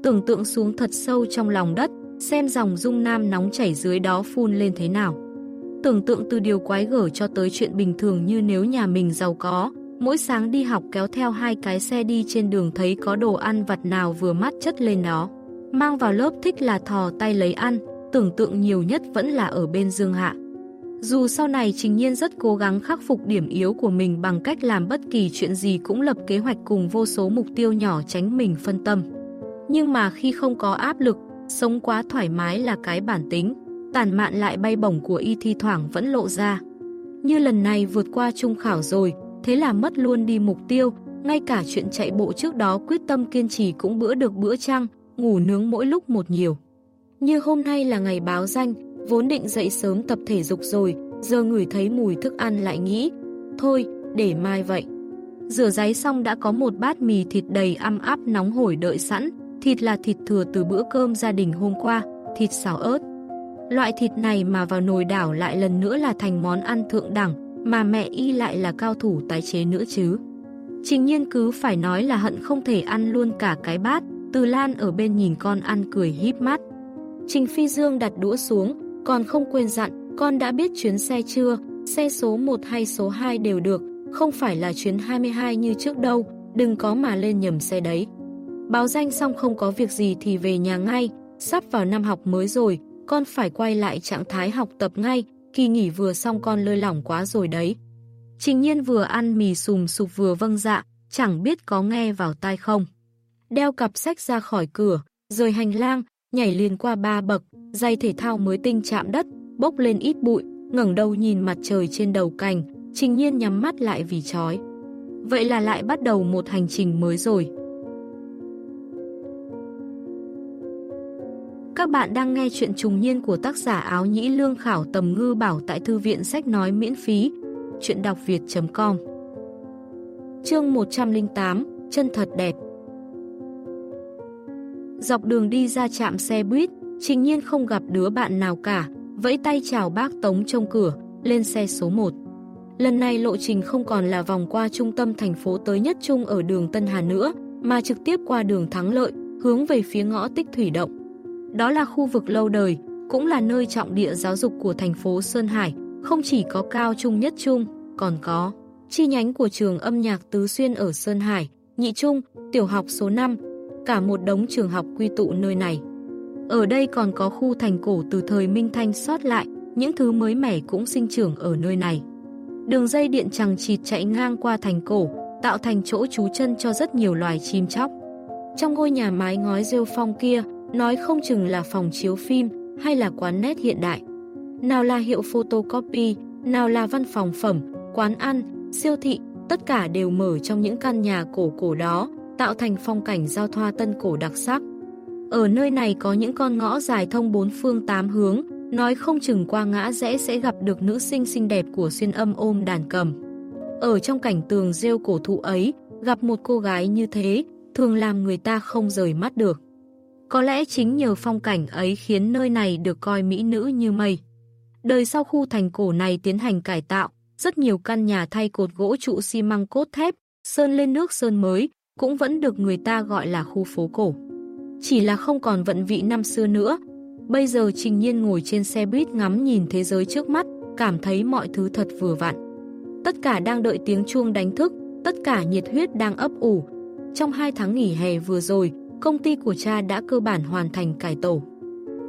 Tưởng tượng xuống thật sâu trong lòng đất, xem dòng dung nam nóng chảy dưới đó phun lên thế nào. Tưởng tượng từ điều quái gở cho tới chuyện bình thường như nếu nhà mình giàu có, mỗi sáng đi học kéo theo hai cái xe đi trên đường thấy có đồ ăn vặt nào vừa mắt chất lên đó. Mang vào lớp thích là thò tay lấy ăn, tưởng tượng nhiều nhất vẫn là ở bên Dương Hạ. Dù sau này Trình Nhiên rất cố gắng khắc phục điểm yếu của mình bằng cách làm bất kỳ chuyện gì cũng lập kế hoạch cùng vô số mục tiêu nhỏ tránh mình phân tâm. Nhưng mà khi không có áp lực, sống quá thoải mái là cái bản tính, tàn mạn lại bay bổng của y thi thoảng vẫn lộ ra. Như lần này vượt qua trung khảo rồi, thế là mất luôn đi mục tiêu, ngay cả chuyện chạy bộ trước đó quyết tâm kiên trì cũng bữa được bữa trăng, ngủ nướng mỗi lúc một nhiều. Như hôm nay là ngày báo danh, vốn định dậy sớm tập thể dục rồi, giờ ngửi thấy mùi thức ăn lại nghĩ, thôi, để mai vậy. Rửa giấy xong đã có một bát mì thịt đầy âm áp nóng hổi đợi sẵn, thịt là thịt thừa từ bữa cơm gia đình hôm qua, thịt xào ớt. Loại thịt này mà vào nồi đảo lại lần nữa là thành món ăn thượng đẳng, mà mẹ y lại là cao thủ tái chế nữa chứ. Trình nhiên cứ phải nói là hận không thể ăn luôn cả cái bát, từ Lan ở bên nhìn con ăn cười híp mắt. Trình Phi Dương đặt đũa xuống, còn không quên dặn, con đã biết chuyến xe chưa, xe số 1 hay số 2 đều được, không phải là chuyến 22 như trước đâu, đừng có mà lên nhầm xe đấy. Báo danh xong không có việc gì thì về nhà ngay, sắp vào năm học mới rồi, con phải quay lại trạng thái học tập ngay, kỳ nghỉ vừa xong con lơi lỏng quá rồi đấy. Trình nhiên vừa ăn mì sùm sụp vừa vâng dạ, chẳng biết có nghe vào tai không. Đeo cặp sách ra khỏi cửa, rời hành lang, nhảy liền qua ba bậc, giày thể thao mới tinh chạm đất, bốc lên ít bụi, ngẩng đầu nhìn mặt trời trên đầu cành, trình nhiên nhắm mắt lại vì chói. Vậy là lại bắt đầu một hành trình mới rồi. Các bạn đang nghe chuyện trùng niên của tác giả áo nhĩ lương khảo tầm ngư bảo tại thư viện sách nói miễn phí, chuyện đọc việt.com Chương 108, chân thật đẹp Dọc đường đi ra trạm xe buýt, trình nhiên không gặp đứa bạn nào cả, vẫy tay chào bác Tống trong cửa, lên xe số 1. Lần này lộ trình không còn là vòng qua trung tâm thành phố tới nhất trung ở đường Tân Hà nữa, mà trực tiếp qua đường Thắng Lợi, hướng về phía ngõ Tích Thủy Động. Đó là khu vực lâu đời, cũng là nơi trọng địa giáo dục của thành phố Sơn Hải, không chỉ có cao trung nhất trung, còn có chi nhánh của trường âm nhạc Tứ Xuyên ở Sơn Hải, nhị trung, tiểu học số 5, cả một đống trường học quy tụ nơi này. Ở đây còn có khu thành cổ từ thời Minh Thanh sót lại, những thứ mới mẻ cũng sinh trưởng ở nơi này. Đường dây điện chẳng chịt chạy ngang qua thành cổ, tạo thành chỗ trú chân cho rất nhiều loài chim chóc. Trong ngôi nhà mái ngói rêu phong kia, nói không chừng là phòng chiếu phim hay là quán nét hiện đại. Nào là hiệu photocopy, nào là văn phòng phẩm, quán ăn, siêu thị, tất cả đều mở trong những căn nhà cổ cổ đó, tạo thành phong cảnh giao thoa tân cổ đặc sắc. Ở nơi này có những con ngõ dài thông bốn phương tám hướng, nói không chừng qua ngã rẽ sẽ gặp được nữ sinh xinh đẹp của xuyên âm ôm đàn cầm. Ở trong cảnh tường rêu cổ thụ ấy, gặp một cô gái như thế, thường làm người ta không rời mắt được. Có lẽ chính nhờ phong cảnh ấy khiến nơi này được coi mỹ nữ như mây. Đời sau khu thành cổ này tiến hành cải tạo, rất nhiều căn nhà thay cột gỗ trụ xi măng cốt thép, sơn lên nước sơn mới, cũng vẫn được người ta gọi là khu phố cổ. Chỉ là không còn vận vị năm xưa nữa. Bây giờ Trình Nhiên ngồi trên xe buýt ngắm nhìn thế giới trước mắt, cảm thấy mọi thứ thật vừa vặn. Tất cả đang đợi tiếng chuông đánh thức, tất cả nhiệt huyết đang ấp ủ. Trong hai tháng nghỉ hè vừa rồi, công ty của cha đã cơ bản hoàn thành cải tổ.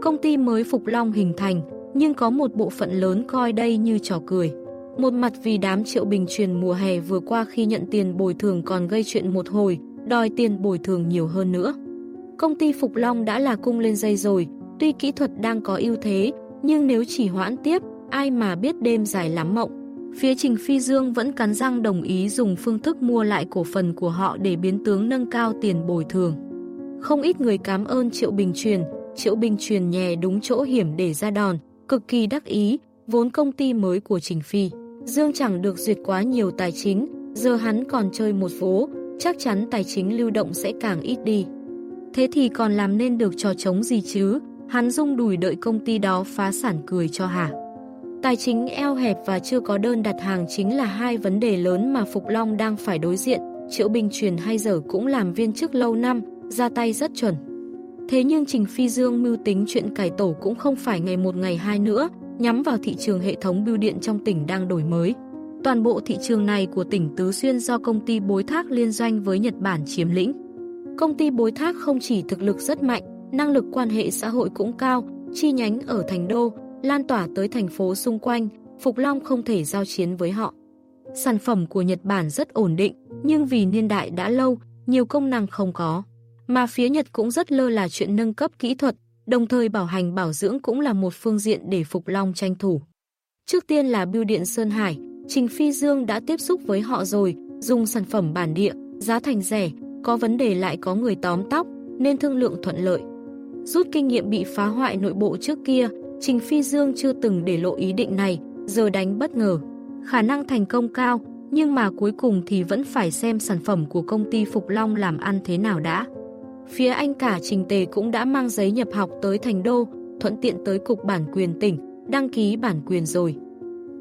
Công ty mới Phục Long hình thành, nhưng có một bộ phận lớn coi đây như trò cười. Một mặt vì đám triệu bình truyền mùa hè vừa qua khi nhận tiền bồi thường còn gây chuyện một hồi, đòi tiền bồi thường nhiều hơn nữa. Công ty Phục Long đã là cung lên dây rồi, tuy kỹ thuật đang có ưu thế, nhưng nếu chỉ hoãn tiếp, ai mà biết đêm dài lắm mộng. Phía Trình Phi Dương vẫn cắn răng đồng ý dùng phương thức mua lại cổ phần của họ để biến tướng nâng cao tiền bồi thường. Không ít người cảm ơn Triệu Bình Truyền, Triệu Bình Truyền nhè đúng chỗ hiểm để ra đòn, cực kỳ đắc ý, vốn công ty mới của Trình Phi. Dương chẳng được duyệt quá nhiều tài chính, giờ hắn còn chơi một vố, chắc chắn tài chính lưu động sẽ càng ít đi. Thế thì còn làm nên được trò chống gì chứ? Hắn rung đùi đợi công ty đó phá sản cười cho hả? Tài chính eo hẹp và chưa có đơn đặt hàng chính là hai vấn đề lớn mà Phục Long đang phải đối diện. Triệu Bình truyền hay giờ cũng làm viên chức lâu năm, ra tay rất chuẩn. Thế nhưng Trình Phi Dương mưu tính chuyện cải tổ cũng không phải ngày một ngày hai nữa, nhắm vào thị trường hệ thống bưu điện trong tỉnh đang đổi mới. Toàn bộ thị trường này của tỉnh Tứ Xuyên do công ty bối thác liên doanh với Nhật Bản chiếm lĩnh. Công ty bối thác không chỉ thực lực rất mạnh, năng lực quan hệ xã hội cũng cao, chi nhánh ở thành đô, lan tỏa tới thành phố xung quanh, Phục Long không thể giao chiến với họ. Sản phẩm của Nhật Bản rất ổn định, nhưng vì niên đại đã lâu, nhiều công năng không có. Mà phía Nhật cũng rất lơ là chuyện nâng cấp kỹ thuật, đồng thời bảo hành bảo dưỡng cũng là một phương diện để Phục Long tranh thủ. Trước tiên là Bưu điện Sơn Hải, Trình Phi Dương đã tiếp xúc với họ rồi, dùng sản phẩm bản địa, giá thành rẻ, có vấn đề lại có người tóm tóc, nên thương lượng thuận lợi. Rút kinh nghiệm bị phá hoại nội bộ trước kia, Trình Phi Dương chưa từng để lộ ý định này, giờ đánh bất ngờ. Khả năng thành công cao, nhưng mà cuối cùng thì vẫn phải xem sản phẩm của công ty Phục Long làm ăn thế nào đã. Phía anh cả Trình Tề cũng đã mang giấy nhập học tới Thành Đô, thuận tiện tới Cục Bản quyền tỉnh, đăng ký bản quyền rồi.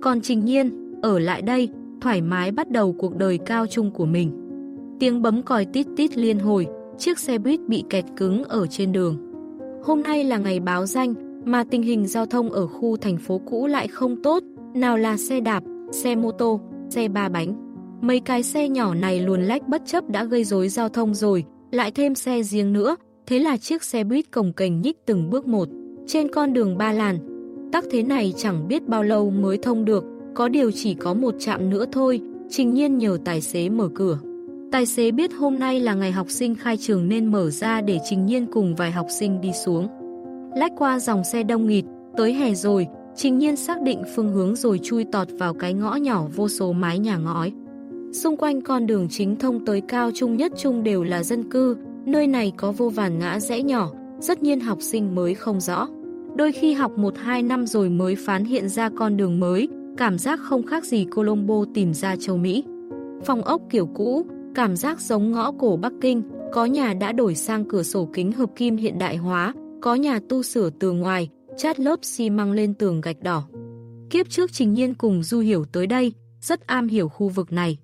Còn Trình Nhiên, ở lại đây, thoải mái bắt đầu cuộc đời cao trung của mình. Tiếng bấm còi tít tít liên hồi, chiếc xe buýt bị kẹt cứng ở trên đường. Hôm nay là ngày báo danh, mà tình hình giao thông ở khu thành phố cũ lại không tốt, nào là xe đạp, xe mô tô, xe ba bánh. Mấy cái xe nhỏ này luồn lách bất chấp đã gây rối giao thông rồi, lại thêm xe riêng nữa, thế là chiếc xe buýt cồng kềnh nhích từng bước một. Trên con đường ba làn, tắc thế này chẳng biết bao lâu mới thông được, có điều chỉ có một chạm nữa thôi, trình nhiên nhờ tài xế mở cửa. Tài xế biết hôm nay là ngày học sinh khai trường nên mở ra để Trình Nhiên cùng vài học sinh đi xuống. Lách qua dòng xe đông nghịt, tới hè rồi, Trình Nhiên xác định phương hướng rồi chui tọt vào cái ngõ nhỏ vô số mái nhà ngói. Xung quanh con đường chính thông tới cao trung nhất trung đều là dân cư, nơi này có vô vàn ngã rẽ nhỏ, rất nhiên học sinh mới không rõ. Đôi khi học 1-2 năm rồi mới phán hiện ra con đường mới, cảm giác không khác gì Colombo tìm ra châu Mỹ. Phòng ốc kiểu cũ, cảm giác giống ngõ cổ Bắc Kinh, có nhà đã đổi sang cửa sổ kính hợp kim hiện đại hóa, có nhà tu sửa tường ngoài, chát lớp xi măng lên tường gạch đỏ. Kiếp trước Trình Nhiên cùng Du Hiểu tới đây, rất am hiểu khu vực này.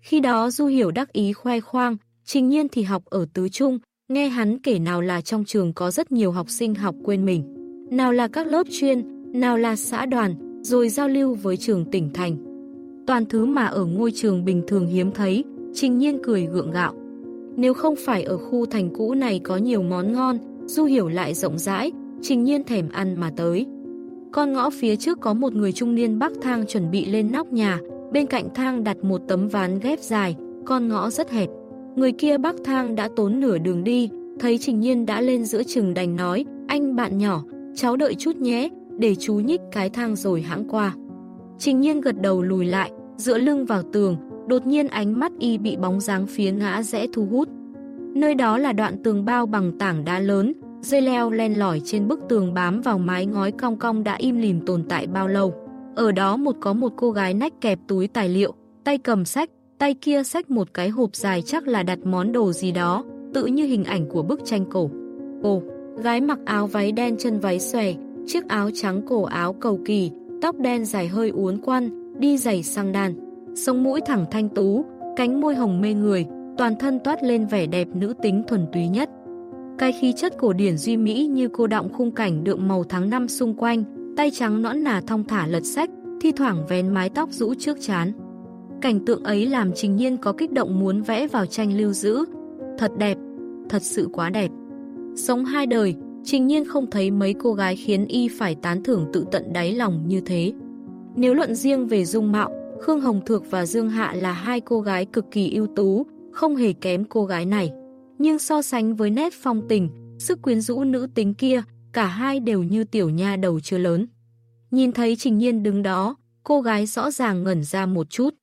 Khi đó Du Hiểu đắc ý khoe khoang, Trình Nhiên thì học ở tứ trung, nghe hắn kể nào là trong trường có rất nhiều học sinh học quên mình, nào là các lớp chuyên, nào là xã đoàn, rồi giao lưu với trường tỉnh thành. Toàn thứ mà ở ngôi trường bình thường hiếm thấy, Trình Nhiên cười gượng gạo. Nếu không phải ở khu thành cũ này có nhiều món ngon, Du Hiểu lại rộng rãi, Trình Nhiên thèm ăn mà tới. Con ngõ phía trước có một người trung niên bắc thang chuẩn bị lên nóc nhà, bên cạnh thang đặt một tấm ván ghép dài, con ngõ rất hẹp. Người kia bắc thang đã tốn nửa đường đi, thấy Trình Nhiên đã lên giữa chừng đành nói, anh bạn nhỏ, cháu đợi chút nhé, để chú nhích cái thang rồi hãng qua. Trình Nhiên gật đầu lùi lại, dựa lưng vào tường, đột nhiên ánh mắt y bị bóng dáng phía ngã rẽ thu hút. Nơi đó là đoạn tường bao bằng tảng đá lớn, dây leo len lỏi trên bức tường bám vào mái ngói cong cong đã im lìm tồn tại bao lâu. Ở đó một có một cô gái nách kẹp túi tài liệu, tay cầm sách, tay kia sách một cái hộp dài chắc là đặt món đồ gì đó, tự như hình ảnh của bức tranh cổ. Ồ, gái mặc áo váy đen chân váy xòe, chiếc áo trắng cổ áo cầu kỳ, tóc đen dài hơi uốn quăn, đi giày sang đàn, sông mũi thẳng thanh tú, cánh môi hồng mê người, toàn thân toát lên vẻ đẹp nữ tính thuần túy nhất. Cái khí chất cổ điển duy mỹ như cô động khung cảnh đượm màu tháng năm xung quanh, tay trắng nõn nà thong thả lật sách, thi thoảng vén mái tóc rũ trước chán. Cảnh tượng ấy làm Trình Nhiên có kích động muốn vẽ vào tranh lưu giữ. Thật đẹp, thật sự quá đẹp. Sống hai đời, Trình Nhiên không thấy mấy cô gái khiến y phải tán thưởng tự tận đáy lòng như thế. Nếu luận riêng về dung mạo, Khương Hồng Thược và Dương Hạ là hai cô gái cực kỳ ưu tú, không hề kém cô gái này. Nhưng so sánh với nét phong tình, sức quyến rũ nữ tính kia, cả hai đều như tiểu nha đầu chưa lớn. Nhìn thấy Trình Nhiên đứng đó, cô gái rõ ràng ngẩn ra một chút.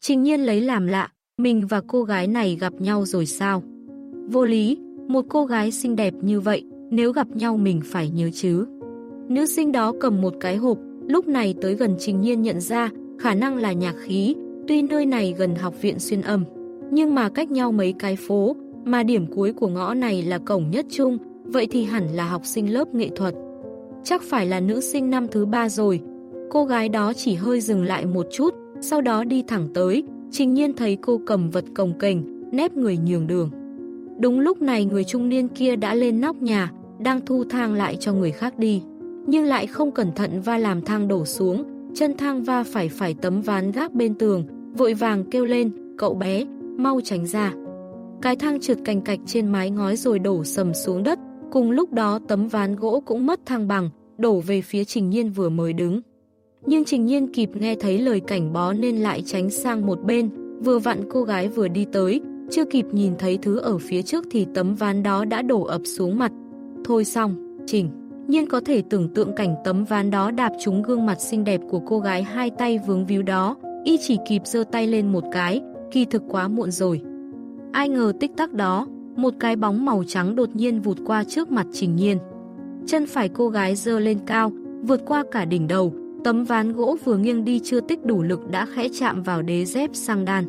Trình Nhiên lấy làm lạ, mình và cô gái này gặp nhau rồi sao? Vô lý, một cô gái xinh đẹp như vậy, nếu gặp nhau mình phải nhớ chứ. Nữ sinh đó cầm một cái hộp, lúc này tới gần Trình Nhiên nhận ra, khả năng là nhạc khí, tuy nơi này gần học viện xuyên âm, nhưng mà cách nhau mấy cái phố, mà điểm cuối của ngõ này là cổng nhất trung, vậy thì hẳn là học sinh lớp nghệ thuật. Chắc phải là nữ sinh năm thứ ba rồi. Cô gái đó chỉ hơi dừng lại một chút, sau đó đi thẳng tới, trình nhiên thấy cô cầm vật cồng kềnh, nép người nhường đường. Đúng lúc này người trung niên kia đã lên nóc nhà, đang thu thang lại cho người khác đi. Nhưng lại không cẩn thận va làm thang đổ xuống, chân thang va phải phải tấm ván gác bên tường, vội vàng kêu lên, cậu bé, mau tránh ra. Cái thang trượt cành cạch trên mái ngói rồi đổ sầm xuống đất, cùng lúc đó tấm ván gỗ cũng mất thăng bằng, đổ về phía Trình Nhiên vừa mới đứng. Nhưng Trình Nhiên kịp nghe thấy lời cảnh bó nên lại tránh sang một bên, vừa vặn cô gái vừa đi tới, chưa kịp nhìn thấy thứ ở phía trước thì tấm ván đó đã đổ ập xuống mặt. Thôi xong, Trình Nhiên có thể tưởng tượng cảnh tấm ván đó đạp trúng gương mặt xinh đẹp của cô gái hai tay vướng víu đó, y chỉ kịp giơ tay lên một cái, kỳ thực quá muộn rồi. Ai ngờ tích tắc đó, một cái bóng màu trắng đột nhiên vụt qua trước mặt Trình Nhiên. Chân phải cô gái dơ lên cao, vượt qua cả đỉnh đầu, tấm ván gỗ vừa nghiêng đi chưa tích đủ lực đã khẽ chạm vào đế dép sang đan.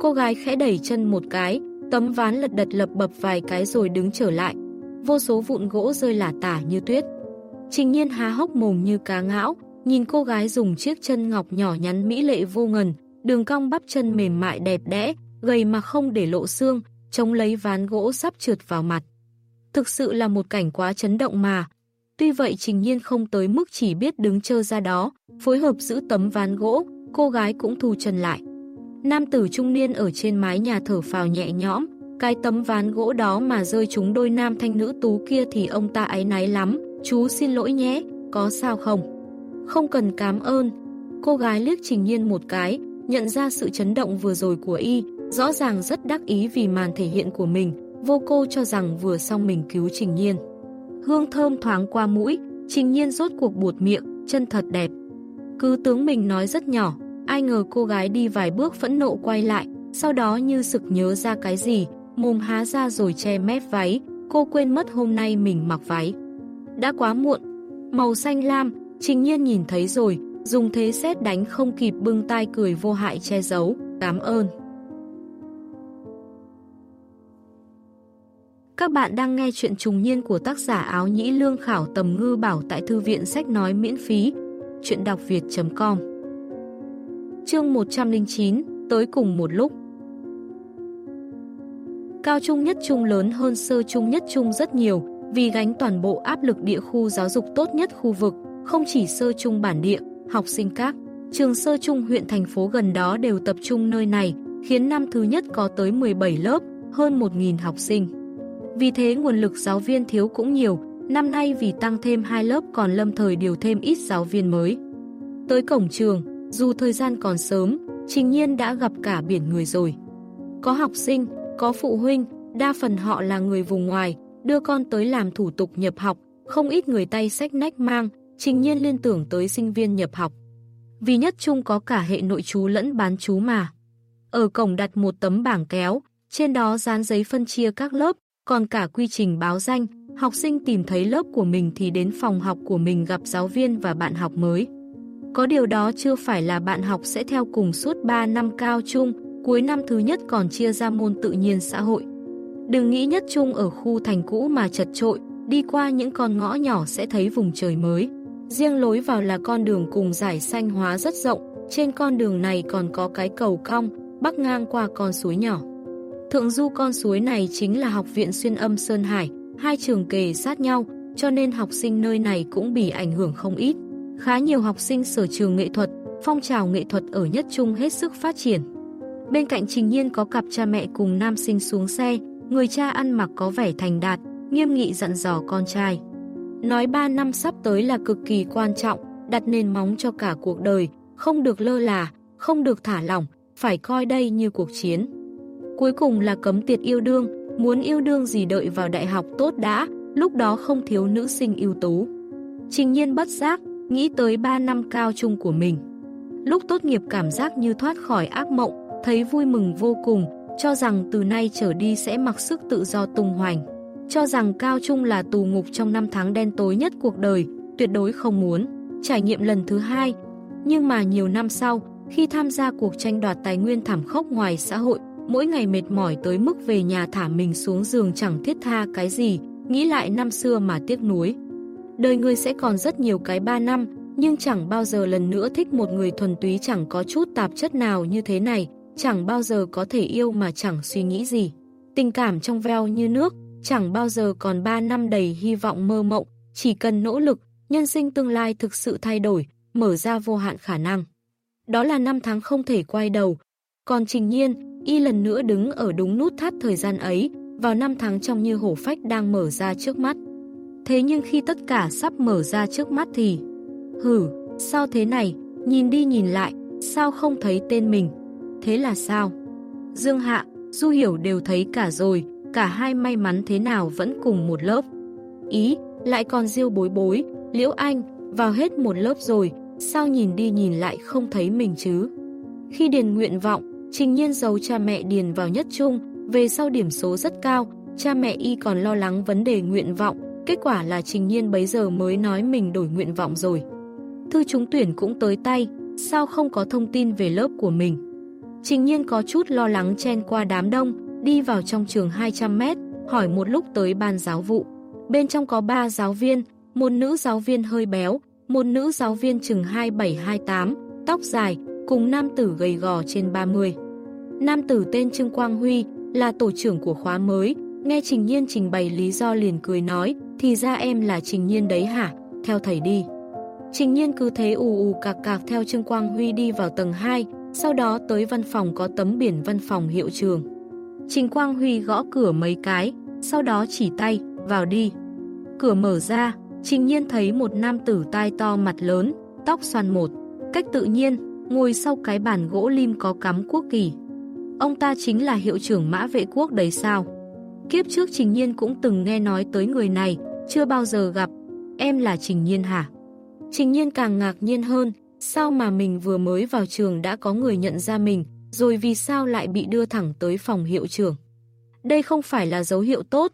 Cô gái khẽ đẩy chân một cái, tấm ván lật đật lập bập vài cái rồi đứng trở lại. Vô số vụn gỗ rơi lả tả như tuyết. Trình nhiên há hốc mồm như cá ngão, nhìn cô gái dùng chiếc chân ngọc nhỏ nhắn mỹ lệ vô ngần, đường cong bắp chân mềm mại đẹp đẽ, gầy mà không để lộ xương, chống lấy ván gỗ sắp trượt vào mặt. Thực sự là một cảnh quá chấn động mà. Tuy vậy Trình Nhiên không tới mức chỉ biết đứng chơ ra đó, phối hợp giữ tấm ván gỗ, cô gái cũng thu chân lại. Nam tử trung niên ở trên mái nhà thở phào nhẹ nhõm, cái tấm ván gỗ đó mà rơi trúng đôi nam thanh nữ tú kia thì ông ta áy náy lắm, chú xin lỗi nhé, có sao không? Không cần cảm ơn. Cô gái liếc Trình Nhiên một cái, nhận ra sự chấn động vừa rồi của y, rõ ràng rất đắc ý vì màn thể hiện của mình, vô cô cho rằng vừa xong mình cứu Trình Nhiên. Hương thơm thoáng qua mũi, Trình Nhiên rốt cuộc buột miệng, chân thật đẹp. Cứ tướng mình nói rất nhỏ, ai ngờ cô gái đi vài bước phẫn nộ quay lại, sau đó như sực nhớ ra cái gì, mồm há ra rồi che mép váy, cô quên mất hôm nay mình mặc váy. Đã quá muộn, màu xanh lam, Trình Nhiên nhìn thấy rồi, dùng thế xét đánh không kịp bưng tay cười vô hại che giấu, cảm ơn. Các bạn đang nghe chuyện trùng niên của tác giả áo nhĩ lương khảo tầm ngư bảo tại thư viện sách nói miễn phí, chuyện đọc việt.com Chương 109, tới cùng một lúc. Cao trung nhất trung lớn hơn sơ trung nhất trung rất nhiều, vì gánh toàn bộ áp lực địa khu giáo dục tốt nhất khu vực, không chỉ sơ trung bản địa, học sinh các. Trường sơ trung huyện thành phố gần đó đều tập trung nơi này, khiến năm thứ nhất có tới 17 lớp, hơn 1.000 học sinh. Vì thế nguồn lực giáo viên thiếu cũng nhiều, năm nay vì tăng thêm hai lớp còn lâm thời điều thêm ít giáo viên mới. Tới cổng trường, dù thời gian còn sớm, Trình Nhiên đã gặp cả biển người rồi. Có học sinh, có phụ huynh, đa phần họ là người vùng ngoài, đưa con tới làm thủ tục nhập học, không ít người tay sách nách mang, Trình Nhiên liên tưởng tới sinh viên nhập học. Vì nhất chung có cả hệ nội chú lẫn bán chú mà. Ở cổng đặt một tấm bảng kéo, trên đó dán giấy phân chia các lớp, còn cả quy trình báo danh, học sinh tìm thấy lớp của mình thì đến phòng học của mình gặp giáo viên và bạn học mới. Có điều đó chưa phải là bạn học sẽ theo cùng suốt 3 năm cao trung, cuối năm thứ nhất còn chia ra môn tự nhiên xã hội. Đừng nghĩ nhất trung ở khu thành cũ mà chật trội, đi qua những con ngõ nhỏ sẽ thấy vùng trời mới. Riêng lối vào là con đường cùng giải xanh hóa rất rộng, trên con đường này còn có cái cầu cong, bắc ngang qua con suối nhỏ. Thượng du con suối này chính là học viện xuyên âm Sơn Hải, hai trường kề sát nhau, cho nên học sinh nơi này cũng bị ảnh hưởng không ít. Khá nhiều học sinh sở trường nghệ thuật, phong trào nghệ thuật ở nhất trung hết sức phát triển. Bên cạnh Trình Nhiên có cặp cha mẹ cùng nam sinh xuống xe, người cha ăn mặc có vẻ thành đạt, nghiêm nghị dặn dò con trai. Nói 3 năm sắp tới là cực kỳ quan trọng, đặt nền móng cho cả cuộc đời, không được lơ là, không được thả lỏng, phải coi đây như cuộc chiến. Cuối cùng là cấm tiệt yêu đương, muốn yêu đương gì đợi vào đại học tốt đã, lúc đó không thiếu nữ sinh ưu tú. Trình nhiên bất giác, nghĩ tới 3 năm cao trung của mình. Lúc tốt nghiệp cảm giác như thoát khỏi ác mộng, thấy vui mừng vô cùng, cho rằng từ nay trở đi sẽ mặc sức tự do tung hoành. Cho rằng cao trung là tù ngục trong năm tháng đen tối nhất cuộc đời, tuyệt đối không muốn. Trải nghiệm lần thứ hai. Nhưng mà nhiều năm sau, khi tham gia cuộc tranh đoạt tài nguyên thảm khốc ngoài xã hội, mỗi ngày mệt mỏi tới mức về nhà thả mình xuống giường chẳng thiết tha cái gì, nghĩ lại năm xưa mà tiếc nuối. Đời người sẽ còn rất nhiều cái ba năm, nhưng chẳng bao giờ lần nữa thích một người thuần túy chẳng có chút tạp chất nào như thế này, chẳng bao giờ có thể yêu mà chẳng suy nghĩ gì. Tình cảm trong veo như nước, chẳng bao giờ còn 3 năm đầy hy vọng mơ mộng, chỉ cần nỗ lực, nhân sinh tương lai thực sự thay đổi, mở ra vô hạn khả năng. Đó là năm tháng không thể quay đầu. Còn Trình Nhiên, y lần nữa đứng ở đúng nút thắt thời gian ấy, vào năm tháng trong như hổ phách đang mở ra trước mắt. Thế nhưng khi tất cả sắp mở ra trước mắt thì... Hử, sao thế này? Nhìn đi nhìn lại, sao không thấy tên mình? Thế là sao? Dương Hạ, Du Hiểu đều thấy cả rồi, cả hai may mắn thế nào vẫn cùng một lớp. Ý, lại còn diêu bối bối, Liễu Anh, vào hết một lớp rồi, sao nhìn đi nhìn lại không thấy mình chứ? Khi điền nguyện vọng, trình nhiên giấu cha mẹ điền vào nhất trung, về sau điểm số rất cao, cha mẹ y còn lo lắng vấn đề nguyện vọng, kết quả là trình nhiên bấy giờ mới nói mình đổi nguyện vọng rồi. Thư trúng tuyển cũng tới tay, sao không có thông tin về lớp của mình? Trình nhiên có chút lo lắng chen qua đám đông, đi vào trong trường 200 mét, hỏi một lúc tới ban giáo vụ. Bên trong có 3 giáo viên, một nữ giáo viên hơi béo, một nữ giáo viên chừng 27-28, tóc dài, cùng nam tử gầy gò trên 30. Nam tử tên Trương Quang Huy, là tổ trưởng của khóa mới, nghe Trình Nhiên trình bày lý do liền cười nói, thì ra em là Trình Nhiên đấy hả, theo thầy đi. Trình Nhiên cứ thế ù ù cạc cạc theo Trương Quang Huy đi vào tầng 2, sau đó tới văn phòng có tấm biển văn phòng hiệu trường. Trình Quang Huy gõ cửa mấy cái, sau đó chỉ tay, vào đi. Cửa mở ra, Trình Nhiên thấy một nam tử tai to mặt lớn, tóc xoăn một, cách tự nhiên, ngồi sau cái bàn gỗ lim có cắm quốc kỳ. Ông ta chính là hiệu trưởng mã vệ quốc đấy sao? Kiếp trước Trình Nhiên cũng từng nghe nói tới người này, chưa bao giờ gặp. Em là Trình Nhiên hả? Trình Nhiên càng ngạc nhiên hơn, sao mà mình vừa mới vào trường đã có người nhận ra mình, rồi vì sao lại bị đưa thẳng tới phòng hiệu trưởng? Đây không phải là dấu hiệu tốt.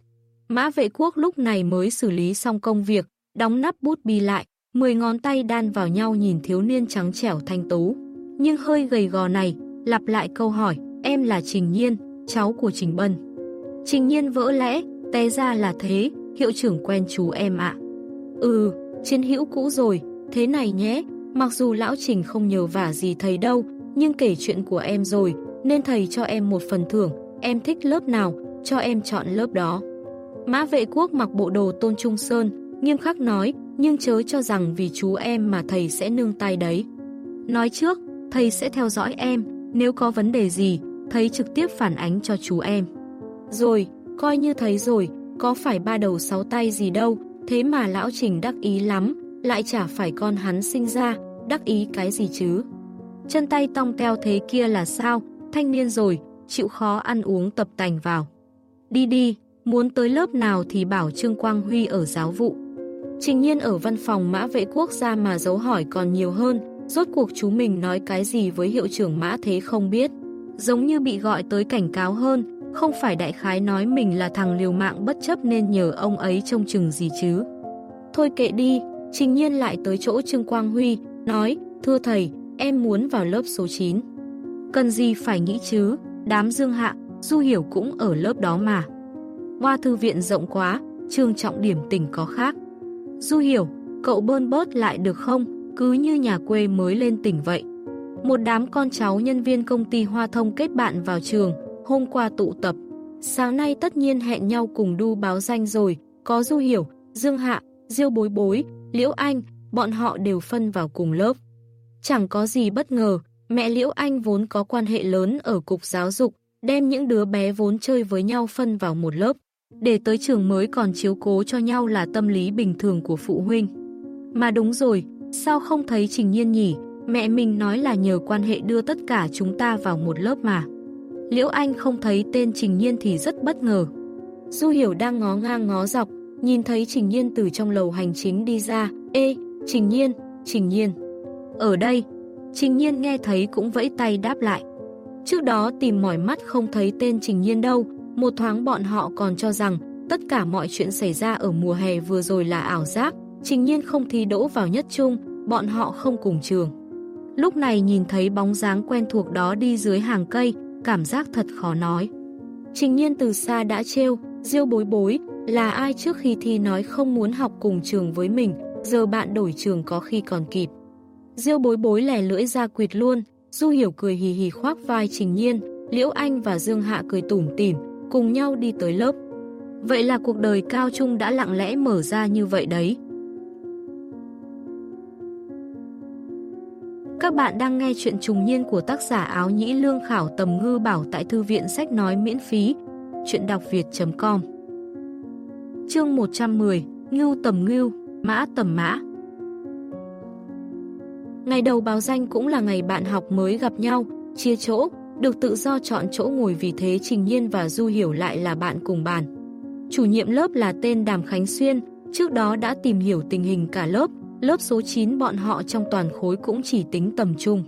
Mã vệ quốc lúc này mới xử lý xong công việc, đóng nắp bút bi lại, 10 ngón tay đan vào nhau nhìn thiếu niên trắng trẻo thanh tú. Nhưng hơi gầy gò này, lặp lại câu hỏi, em là Trình Nhiên, cháu của Trình Bân. Trình Nhiên vỡ lẽ, té ra là thế, hiệu trưởng quen chú em ạ. Ừ, chiến hữu cũ rồi, thế này nhé, mặc dù lão Trình không nhờ vả gì thầy đâu, nhưng kể chuyện của em rồi, nên thầy cho em một phần thưởng, em thích lớp nào, cho em chọn lớp đó. Mã vệ quốc mặc bộ đồ tôn trung sơn, nghiêm khắc nói, nhưng chớ cho rằng vì chú em mà thầy sẽ nương tay đấy. Nói trước, thầy sẽ theo dõi em, nếu có vấn đề gì, thầy trực tiếp phản ánh cho chú em. Rồi, coi như thấy rồi, có phải ba đầu sáu tay gì đâu, thế mà lão Trình đắc ý lắm, lại chả phải con hắn sinh ra, đắc ý cái gì chứ. Chân tay tong teo thế kia là sao, thanh niên rồi, chịu khó ăn uống tập tành vào. Đi đi, muốn tới lớp nào thì bảo Trương Quang Huy ở giáo vụ. Trình nhiên ở văn phòng mã vệ quốc gia mà dấu hỏi còn nhiều hơn, rốt cuộc chú mình nói cái gì với hiệu trưởng mã thế không biết. Giống như bị gọi tới cảnh cáo hơn, không phải đại khái nói mình là thằng liều mạng bất chấp nên nhờ ông ấy trông chừng gì chứ. Thôi kệ đi, trình nhiên lại tới chỗ Trương Quang Huy, nói, thưa thầy, em muốn vào lớp số 9. Cần gì phải nghĩ chứ, đám dương hạ, du hiểu cũng ở lớp đó mà. Hoa thư viện rộng quá, trường trọng điểm tỉnh có khác. Du hiểu, cậu bơn bớt lại được không, cứ như nhà quê mới lên tỉnh vậy. Một đám con cháu nhân viên công ty Hoa Thông kết bạn vào trường, hôm qua tụ tập. Sáng nay tất nhiên hẹn nhau cùng đu báo danh rồi, có Du Hiểu, Dương Hạ, Diêu Bối Bối, Liễu Anh, bọn họ đều phân vào cùng lớp. Chẳng có gì bất ngờ, mẹ Liễu Anh vốn có quan hệ lớn ở cục giáo dục, đem những đứa bé vốn chơi với nhau phân vào một lớp. Để tới trường mới còn chiếu cố cho nhau là tâm lý bình thường của phụ huynh. Mà đúng rồi, sao không thấy Trình Nhiên nhỉ? Mẹ mình nói là nhờ quan hệ đưa tất cả chúng ta vào một lớp mà. Liễu Anh không thấy tên Trình Nhiên thì rất bất ngờ. Du Hiểu đang ngó ngang ngó dọc, nhìn thấy Trình Nhiên từ trong lầu hành chính đi ra. Ê, Trình Nhiên, Trình Nhiên. Ở đây, Trình Nhiên nghe thấy cũng vẫy tay đáp lại. Trước đó tìm mỏi mắt không thấy tên Trình Nhiên đâu, một thoáng bọn họ còn cho rằng tất cả mọi chuyện xảy ra ở mùa hè vừa rồi là ảo giác, Trình Nhiên không thi đỗ vào nhất trung, bọn họ không cùng trường. Lúc này nhìn thấy bóng dáng quen thuộc đó đi dưới hàng cây, cảm giác thật khó nói. Trình nhiên từ xa đã trêu, diêu bối bối, là ai trước khi thi nói không muốn học cùng trường với mình, giờ bạn đổi trường có khi còn kịp. Diêu bối bối lẻ lưỡi ra quyệt luôn, Du Hiểu cười hì hì khoác vai Trình Nhiên, Liễu Anh và Dương Hạ cười tủm tỉm, cùng nhau đi tới lớp. Vậy là cuộc đời cao trung đã lặng lẽ mở ra như vậy đấy. Các bạn đang nghe chuyện trùng niên của tác giả áo nhĩ lương khảo tầm ngư bảo tại thư viện sách nói miễn phí. Chuyện đọc việt.com Chương 110 Ngưu tầm ngưu, mã tầm mã Ngày đầu báo danh cũng là ngày bạn học mới gặp nhau, chia chỗ, được tự do chọn chỗ ngồi vì thế Trình Nhiên và Du Hiểu lại là bạn cùng bàn. Chủ nhiệm lớp là tên Đàm Khánh Xuyên, trước đó đã tìm hiểu tình hình cả lớp, lớp số 9 bọn họ trong toàn khối cũng chỉ tính tầm trung.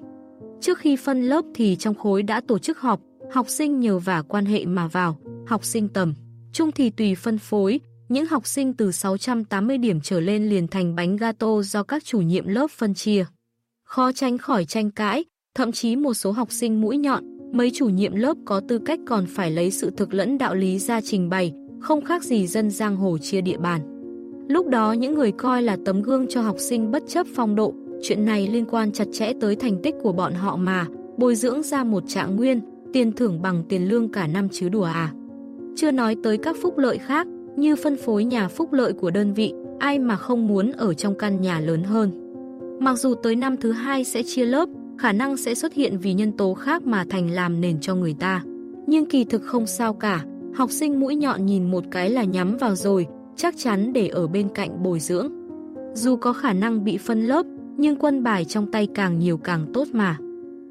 Trước khi phân lớp thì trong khối đã tổ chức họp, học sinh nhờ vả quan hệ mà vào, học sinh tầm. Trung thì tùy phân phối, những học sinh từ 680 điểm trở lên liền thành bánh gato do các chủ nhiệm lớp phân chia. Khó tránh khỏi tranh cãi, thậm chí một số học sinh mũi nhọn, mấy chủ nhiệm lớp có tư cách còn phải lấy sự thực lẫn đạo lý ra trình bày, không khác gì dân giang hồ chia địa bàn. Lúc đó những người coi là tấm gương cho học sinh bất chấp phong độ, chuyện này liên quan chặt chẽ tới thành tích của bọn họ mà, bồi dưỡng ra một trạng nguyên, tiền thưởng bằng tiền lương cả năm chứ đùa à. Chưa nói tới các phúc lợi khác, như phân phối nhà phúc lợi của đơn vị, ai mà không muốn ở trong căn nhà lớn hơn. Mặc dù tới năm thứ hai sẽ chia lớp, khả năng sẽ xuất hiện vì nhân tố khác mà thành làm nền cho người ta. Nhưng kỳ thực không sao cả, học sinh mũi nhọn nhìn một cái là nhắm vào rồi, chắc chắn để ở bên cạnh bồi dưỡng. Dù có khả năng bị phân lớp, nhưng quân bài trong tay càng nhiều càng tốt mà.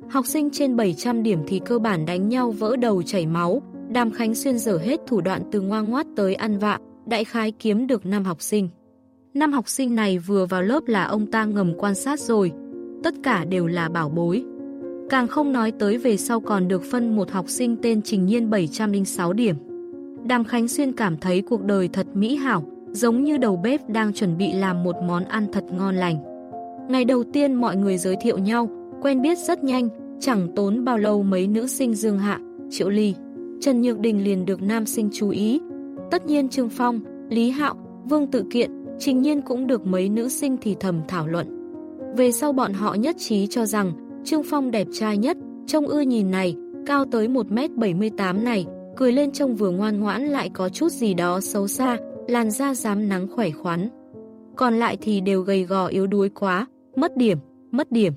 Học sinh trên 700 điểm thì cơ bản đánh nhau vỡ đầu chảy máu, Đàm Khánh Xuyên dở hết thủ đoạn từ ngoan ngoát tới ăn vạ, đại khái kiếm được 5 học sinh. Năm học sinh này vừa vào lớp là ông ta ngầm quan sát rồi, tất cả đều là bảo bối. Càng không nói tới về sau còn được phân một học sinh tên Trình Nhiên 706 điểm. Đàm Khánh Xuyên cảm thấy cuộc đời thật mỹ hảo, giống như đầu bếp đang chuẩn bị làm một món ăn thật ngon lành. Ngày đầu tiên mọi người giới thiệu nhau, quen biết rất nhanh, chẳng tốn bao lâu mấy nữ sinh Dương Hạ, Triệu Ly, Trần Nhược Đình liền được nam sinh chú ý. Tất nhiên Trương Phong, Lý Hạo, Vương Tự Kiện, Trình Nhiên cũng được mấy nữ sinh thì thầm thảo luận. Về sau bọn họ nhất trí cho rằng Trương Phong đẹp trai nhất, trông ưa nhìn này, cao tới 1m78 này, cười lên trông vừa ngoan ngoãn lại có chút gì đó xấu xa, làn da dám nắng khỏe khoắn. Còn lại thì đều gầy gò yếu đuối quá, mất điểm, mất điểm.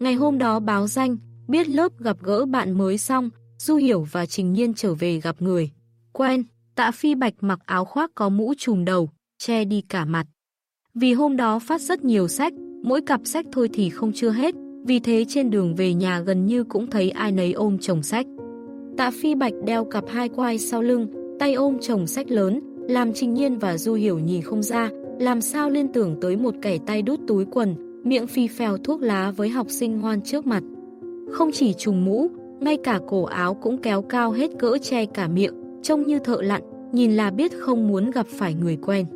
Ngày hôm đó báo danh, biết lớp gặp gỡ bạn mới xong, Du Hiểu và Trình Nhiên trở về gặp người. Quen, tạ phi bạch mặc áo khoác có mũ trùm đầu, che đi cả mặt. Vì hôm đó phát rất nhiều sách, mỗi cặp sách thôi thì không chưa hết, vì thế trên đường về nhà gần như cũng thấy ai nấy ôm chồng sách. Tạ phi bạch đeo cặp hai quai sau lưng, tay ôm chồng sách lớn, làm Trình Nhiên và Du Hiểu nhìn không ra, làm sao liên tưởng tới một kẻ tay đút túi quần, miệng phi phèo thuốc lá với học sinh ngoan trước mặt. Không chỉ trùng mũ, ngay cả cổ áo cũng kéo cao hết cỡ che cả miệng, trông như thợ lặn, nhìn là biết không muốn gặp phải người quen.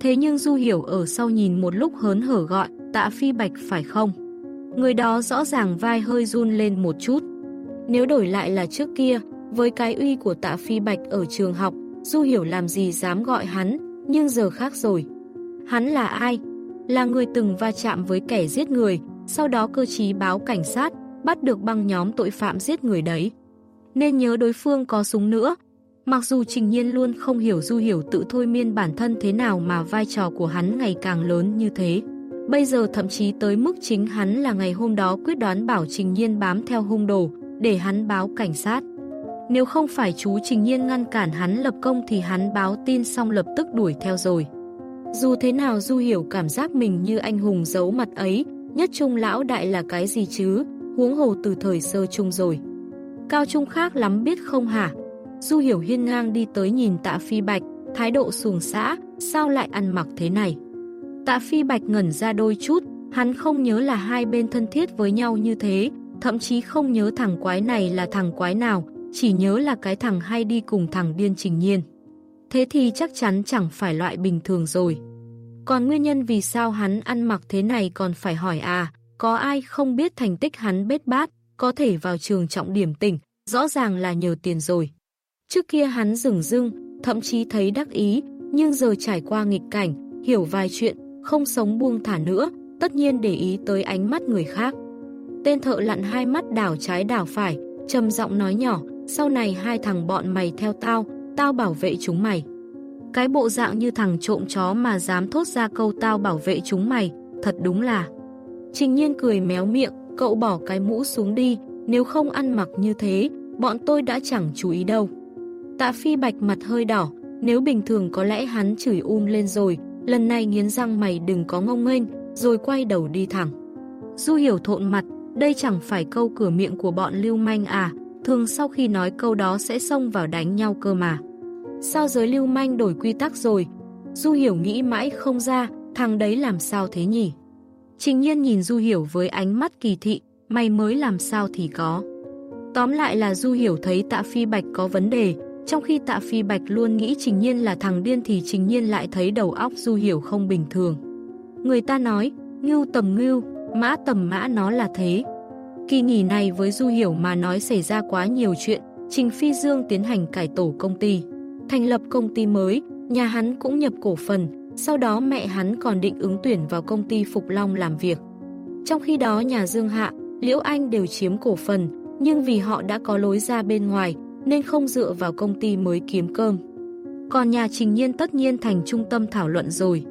Thế nhưng Du Hiểu ở sau nhìn một lúc hớn hở gọi, tạ phi bạch phải không? Người đó rõ ràng vai hơi run lên một chút. Nếu đổi lại là trước kia, với cái uy của tạ phi bạch ở trường học, Du Hiểu làm gì dám gọi hắn, nhưng giờ khác rồi. Hắn là ai? Là người từng va chạm với kẻ giết người, sau đó cơ trí báo cảnh sát, bắt được băng nhóm tội phạm giết người đấy. Nên nhớ đối phương có súng nữa. Mặc dù Trình Nhiên luôn không hiểu Du Hiểu tự thôi miên bản thân thế nào mà vai trò của hắn ngày càng lớn như thế. Bây giờ thậm chí tới mức chính hắn là ngày hôm đó quyết đoán bảo Trình Nhiên bám theo hung đồ, để hắn báo cảnh sát. Nếu không phải chú Trình Nhiên ngăn cản hắn lập công thì hắn báo tin xong lập tức đuổi theo rồi. Dù thế nào Du Hiểu cảm giác mình như anh hùng giấu mặt ấy, nhất trung lão đại là cái gì chứ, huống hồ từ thời sơ chung rồi. Cao trung khác lắm biết không hả? Du Hiểu hiên ngang đi tới nhìn tạ phi bạch, thái độ xuồng xã, sao lại ăn mặc thế này? Tạ phi bạch ngẩn ra đôi chút, hắn không nhớ là hai bên thân thiết với nhau như thế, thậm chí không nhớ thằng quái này là thằng quái nào, chỉ nhớ là cái thằng hay đi cùng thằng điên trình nhiên. Thế thì chắc chắn chẳng phải loại bình thường rồi. Còn nguyên nhân vì sao hắn ăn mặc thế này còn phải hỏi à, có ai không biết thành tích hắn bết bát, có thể vào trường trọng điểm tỉnh, rõ ràng là nhờ tiền rồi. Trước kia hắn rừng rưng, thậm chí thấy đắc ý, nhưng giờ trải qua nghịch cảnh, hiểu vài chuyện, không sống buông thả nữa, tất nhiên để ý tới ánh mắt người khác. Tên thợ lặn hai mắt đảo trái đảo phải, trầm giọng nói nhỏ, sau này hai thằng bọn mày theo tao, tao bảo vệ chúng mày. Cái bộ dạng như thằng trộm chó mà dám thốt ra câu tao bảo vệ chúng mày, thật đúng là. Trình nhiên cười méo miệng, cậu bỏ cái mũ xuống đi, nếu không ăn mặc như thế, bọn tôi đã chẳng chú ý đâu. Tạ phi bạch mặt hơi đỏ, nếu bình thường có lẽ hắn chửi um lên rồi, lần này nghiến răng mày đừng có ngông nghênh, rồi quay đầu đi thẳng. Du hiểu thộn mặt, đây chẳng phải câu cửa miệng của bọn lưu manh à, thường sau khi nói câu đó sẽ xông vào đánh nhau cơ mà. Sao giới lưu manh đổi quy tắc rồi? Du hiểu nghĩ mãi không ra, thằng đấy làm sao thế nhỉ? Trình nhiên nhìn Du hiểu với ánh mắt kỳ thị, mày mới làm sao thì có. Tóm lại là Du hiểu thấy tạ phi bạch có vấn đề, trong khi tạ phi bạch luôn nghĩ Trình nhiên là thằng điên thì Trình nhiên lại thấy đầu óc Du hiểu không bình thường. Người ta nói, ngưu tầm ngưu, mã tầm mã nó là thế. Kỳ nghỉ này với Du Hiểu mà nói xảy ra quá nhiều chuyện, Trình Phi Dương tiến hành cải tổ công ty. Thành lập công ty mới, nhà hắn cũng nhập cổ phần, sau đó mẹ hắn còn định ứng tuyển vào công ty Phục Long làm việc. Trong khi đó nhà Dương Hạ, Liễu Anh đều chiếm cổ phần, nhưng vì họ đã có lối ra bên ngoài, nên không dựa vào công ty mới kiếm cơm. Còn nhà Trình Nhiên tất nhiên thành trung tâm thảo luận rồi.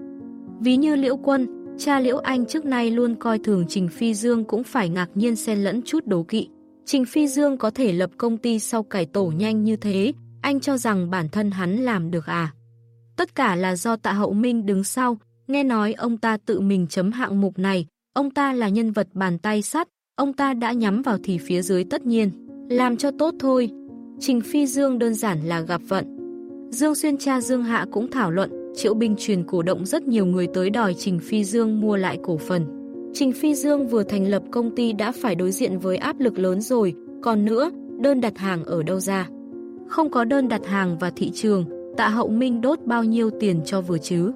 Ví như Liễu Quân, Cha Liễu Anh trước nay luôn coi thường Trình Phi Dương cũng phải ngạc nhiên xen lẫn chút đố kỵ. Trình Phi Dương có thể lập công ty sau cải tổ nhanh như thế, anh cho rằng bản thân hắn làm được à? Tất cả là do tạ hậu minh đứng sau, nghe nói ông ta tự mình chấm hạng mục này, ông ta là nhân vật bàn tay sắt, ông ta đã nhắm vào thì phía dưới tất nhiên. Làm cho tốt thôi. Trình Phi Dương đơn giản là gặp vận. Dương Xuyên cha Dương Hạ cũng thảo luận, Triệu Bình truyền cổ động rất nhiều người tới đòi Trình Phi Dương mua lại cổ phần. Trình Phi Dương vừa thành lập công ty đã phải đối diện với áp lực lớn rồi, còn nữa, đơn đặt hàng ở đâu ra? Không có đơn đặt hàng và thị trường, tạ hậu minh đốt bao nhiêu tiền cho vừa chứ?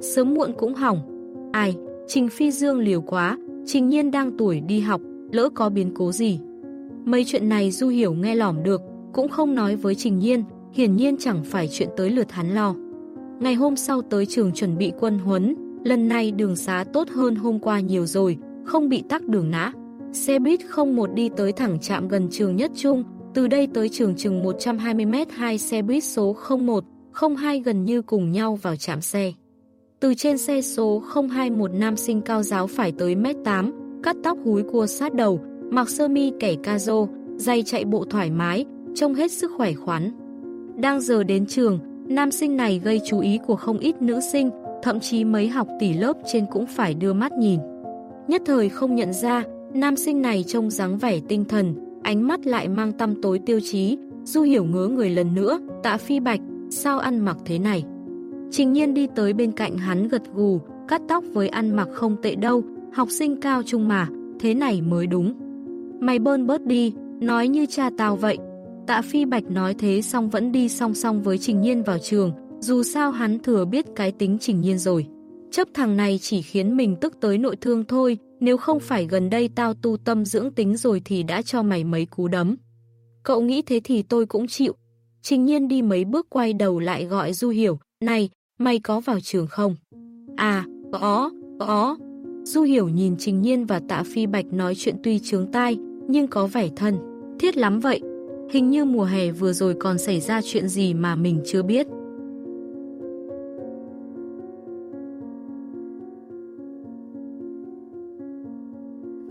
Sớm muộn cũng hỏng. Ai, Trình Phi Dương liều quá, Trình Nhiên đang tuổi đi học, lỡ có biến cố gì? Mấy chuyện này Du Hiểu nghe lỏm được, cũng không nói với Trình Nhiên, hiển nhiên chẳng phải chuyện tới lượt hắn lo. Ngày hôm sau tới trường chuẩn bị quân huấn, lần này đường xá tốt hơn hôm qua nhiều rồi, không bị tắc đường nã. Xe buýt 01 đi tới thẳng trạm gần trường Nhất Trung, từ đây tới trường chừng 120 m hai xe buýt số 01, 02 gần như cùng nhau vào chạm xe. Từ trên xe số 02 một nam sinh cao giáo phải tới mét 8, cắt tóc húi cua sát đầu, mặc sơ mi kẻ ca rô, giày chạy bộ thoải mái, trông hết sức khỏe khoắn. Đang giờ đến trường, nam sinh này gây chú ý của không ít nữ sinh, thậm chí mấy học tỷ lớp trên cũng phải đưa mắt nhìn. Nhất thời không nhận ra, nam sinh này trông dáng vẻ tinh thần, ánh mắt lại mang tâm tối tiêu chí, Du hiểu ngớ người lần nữa, tạ phi bạch, sao ăn mặc thế này? Trình nhiên đi tới bên cạnh hắn gật gù, cắt tóc với ăn mặc không tệ đâu, học sinh cao trung mà, thế này mới đúng. Mày bơn bớt đi, nói như cha tao vậy. Tạ Phi Bạch nói thế xong vẫn đi song song với Trình Nhiên vào trường, dù sao hắn thừa biết cái tính Trình Nhiên rồi. Chấp thằng này chỉ khiến mình tức tới nội thương thôi, nếu không phải gần đây tao tu tâm dưỡng tính rồi thì đã cho mày mấy cú đấm. Cậu nghĩ thế thì tôi cũng chịu. Trình Nhiên đi mấy bước quay đầu lại gọi Du Hiểu, này, mày có vào trường không? À, có, có. Du Hiểu nhìn Trình Nhiên và Tạ Phi Bạch nói chuyện tuy trướng tai, nhưng có vẻ thân. Thiết lắm vậy. Hình như mùa hè vừa rồi còn xảy ra chuyện gì mà mình chưa biết.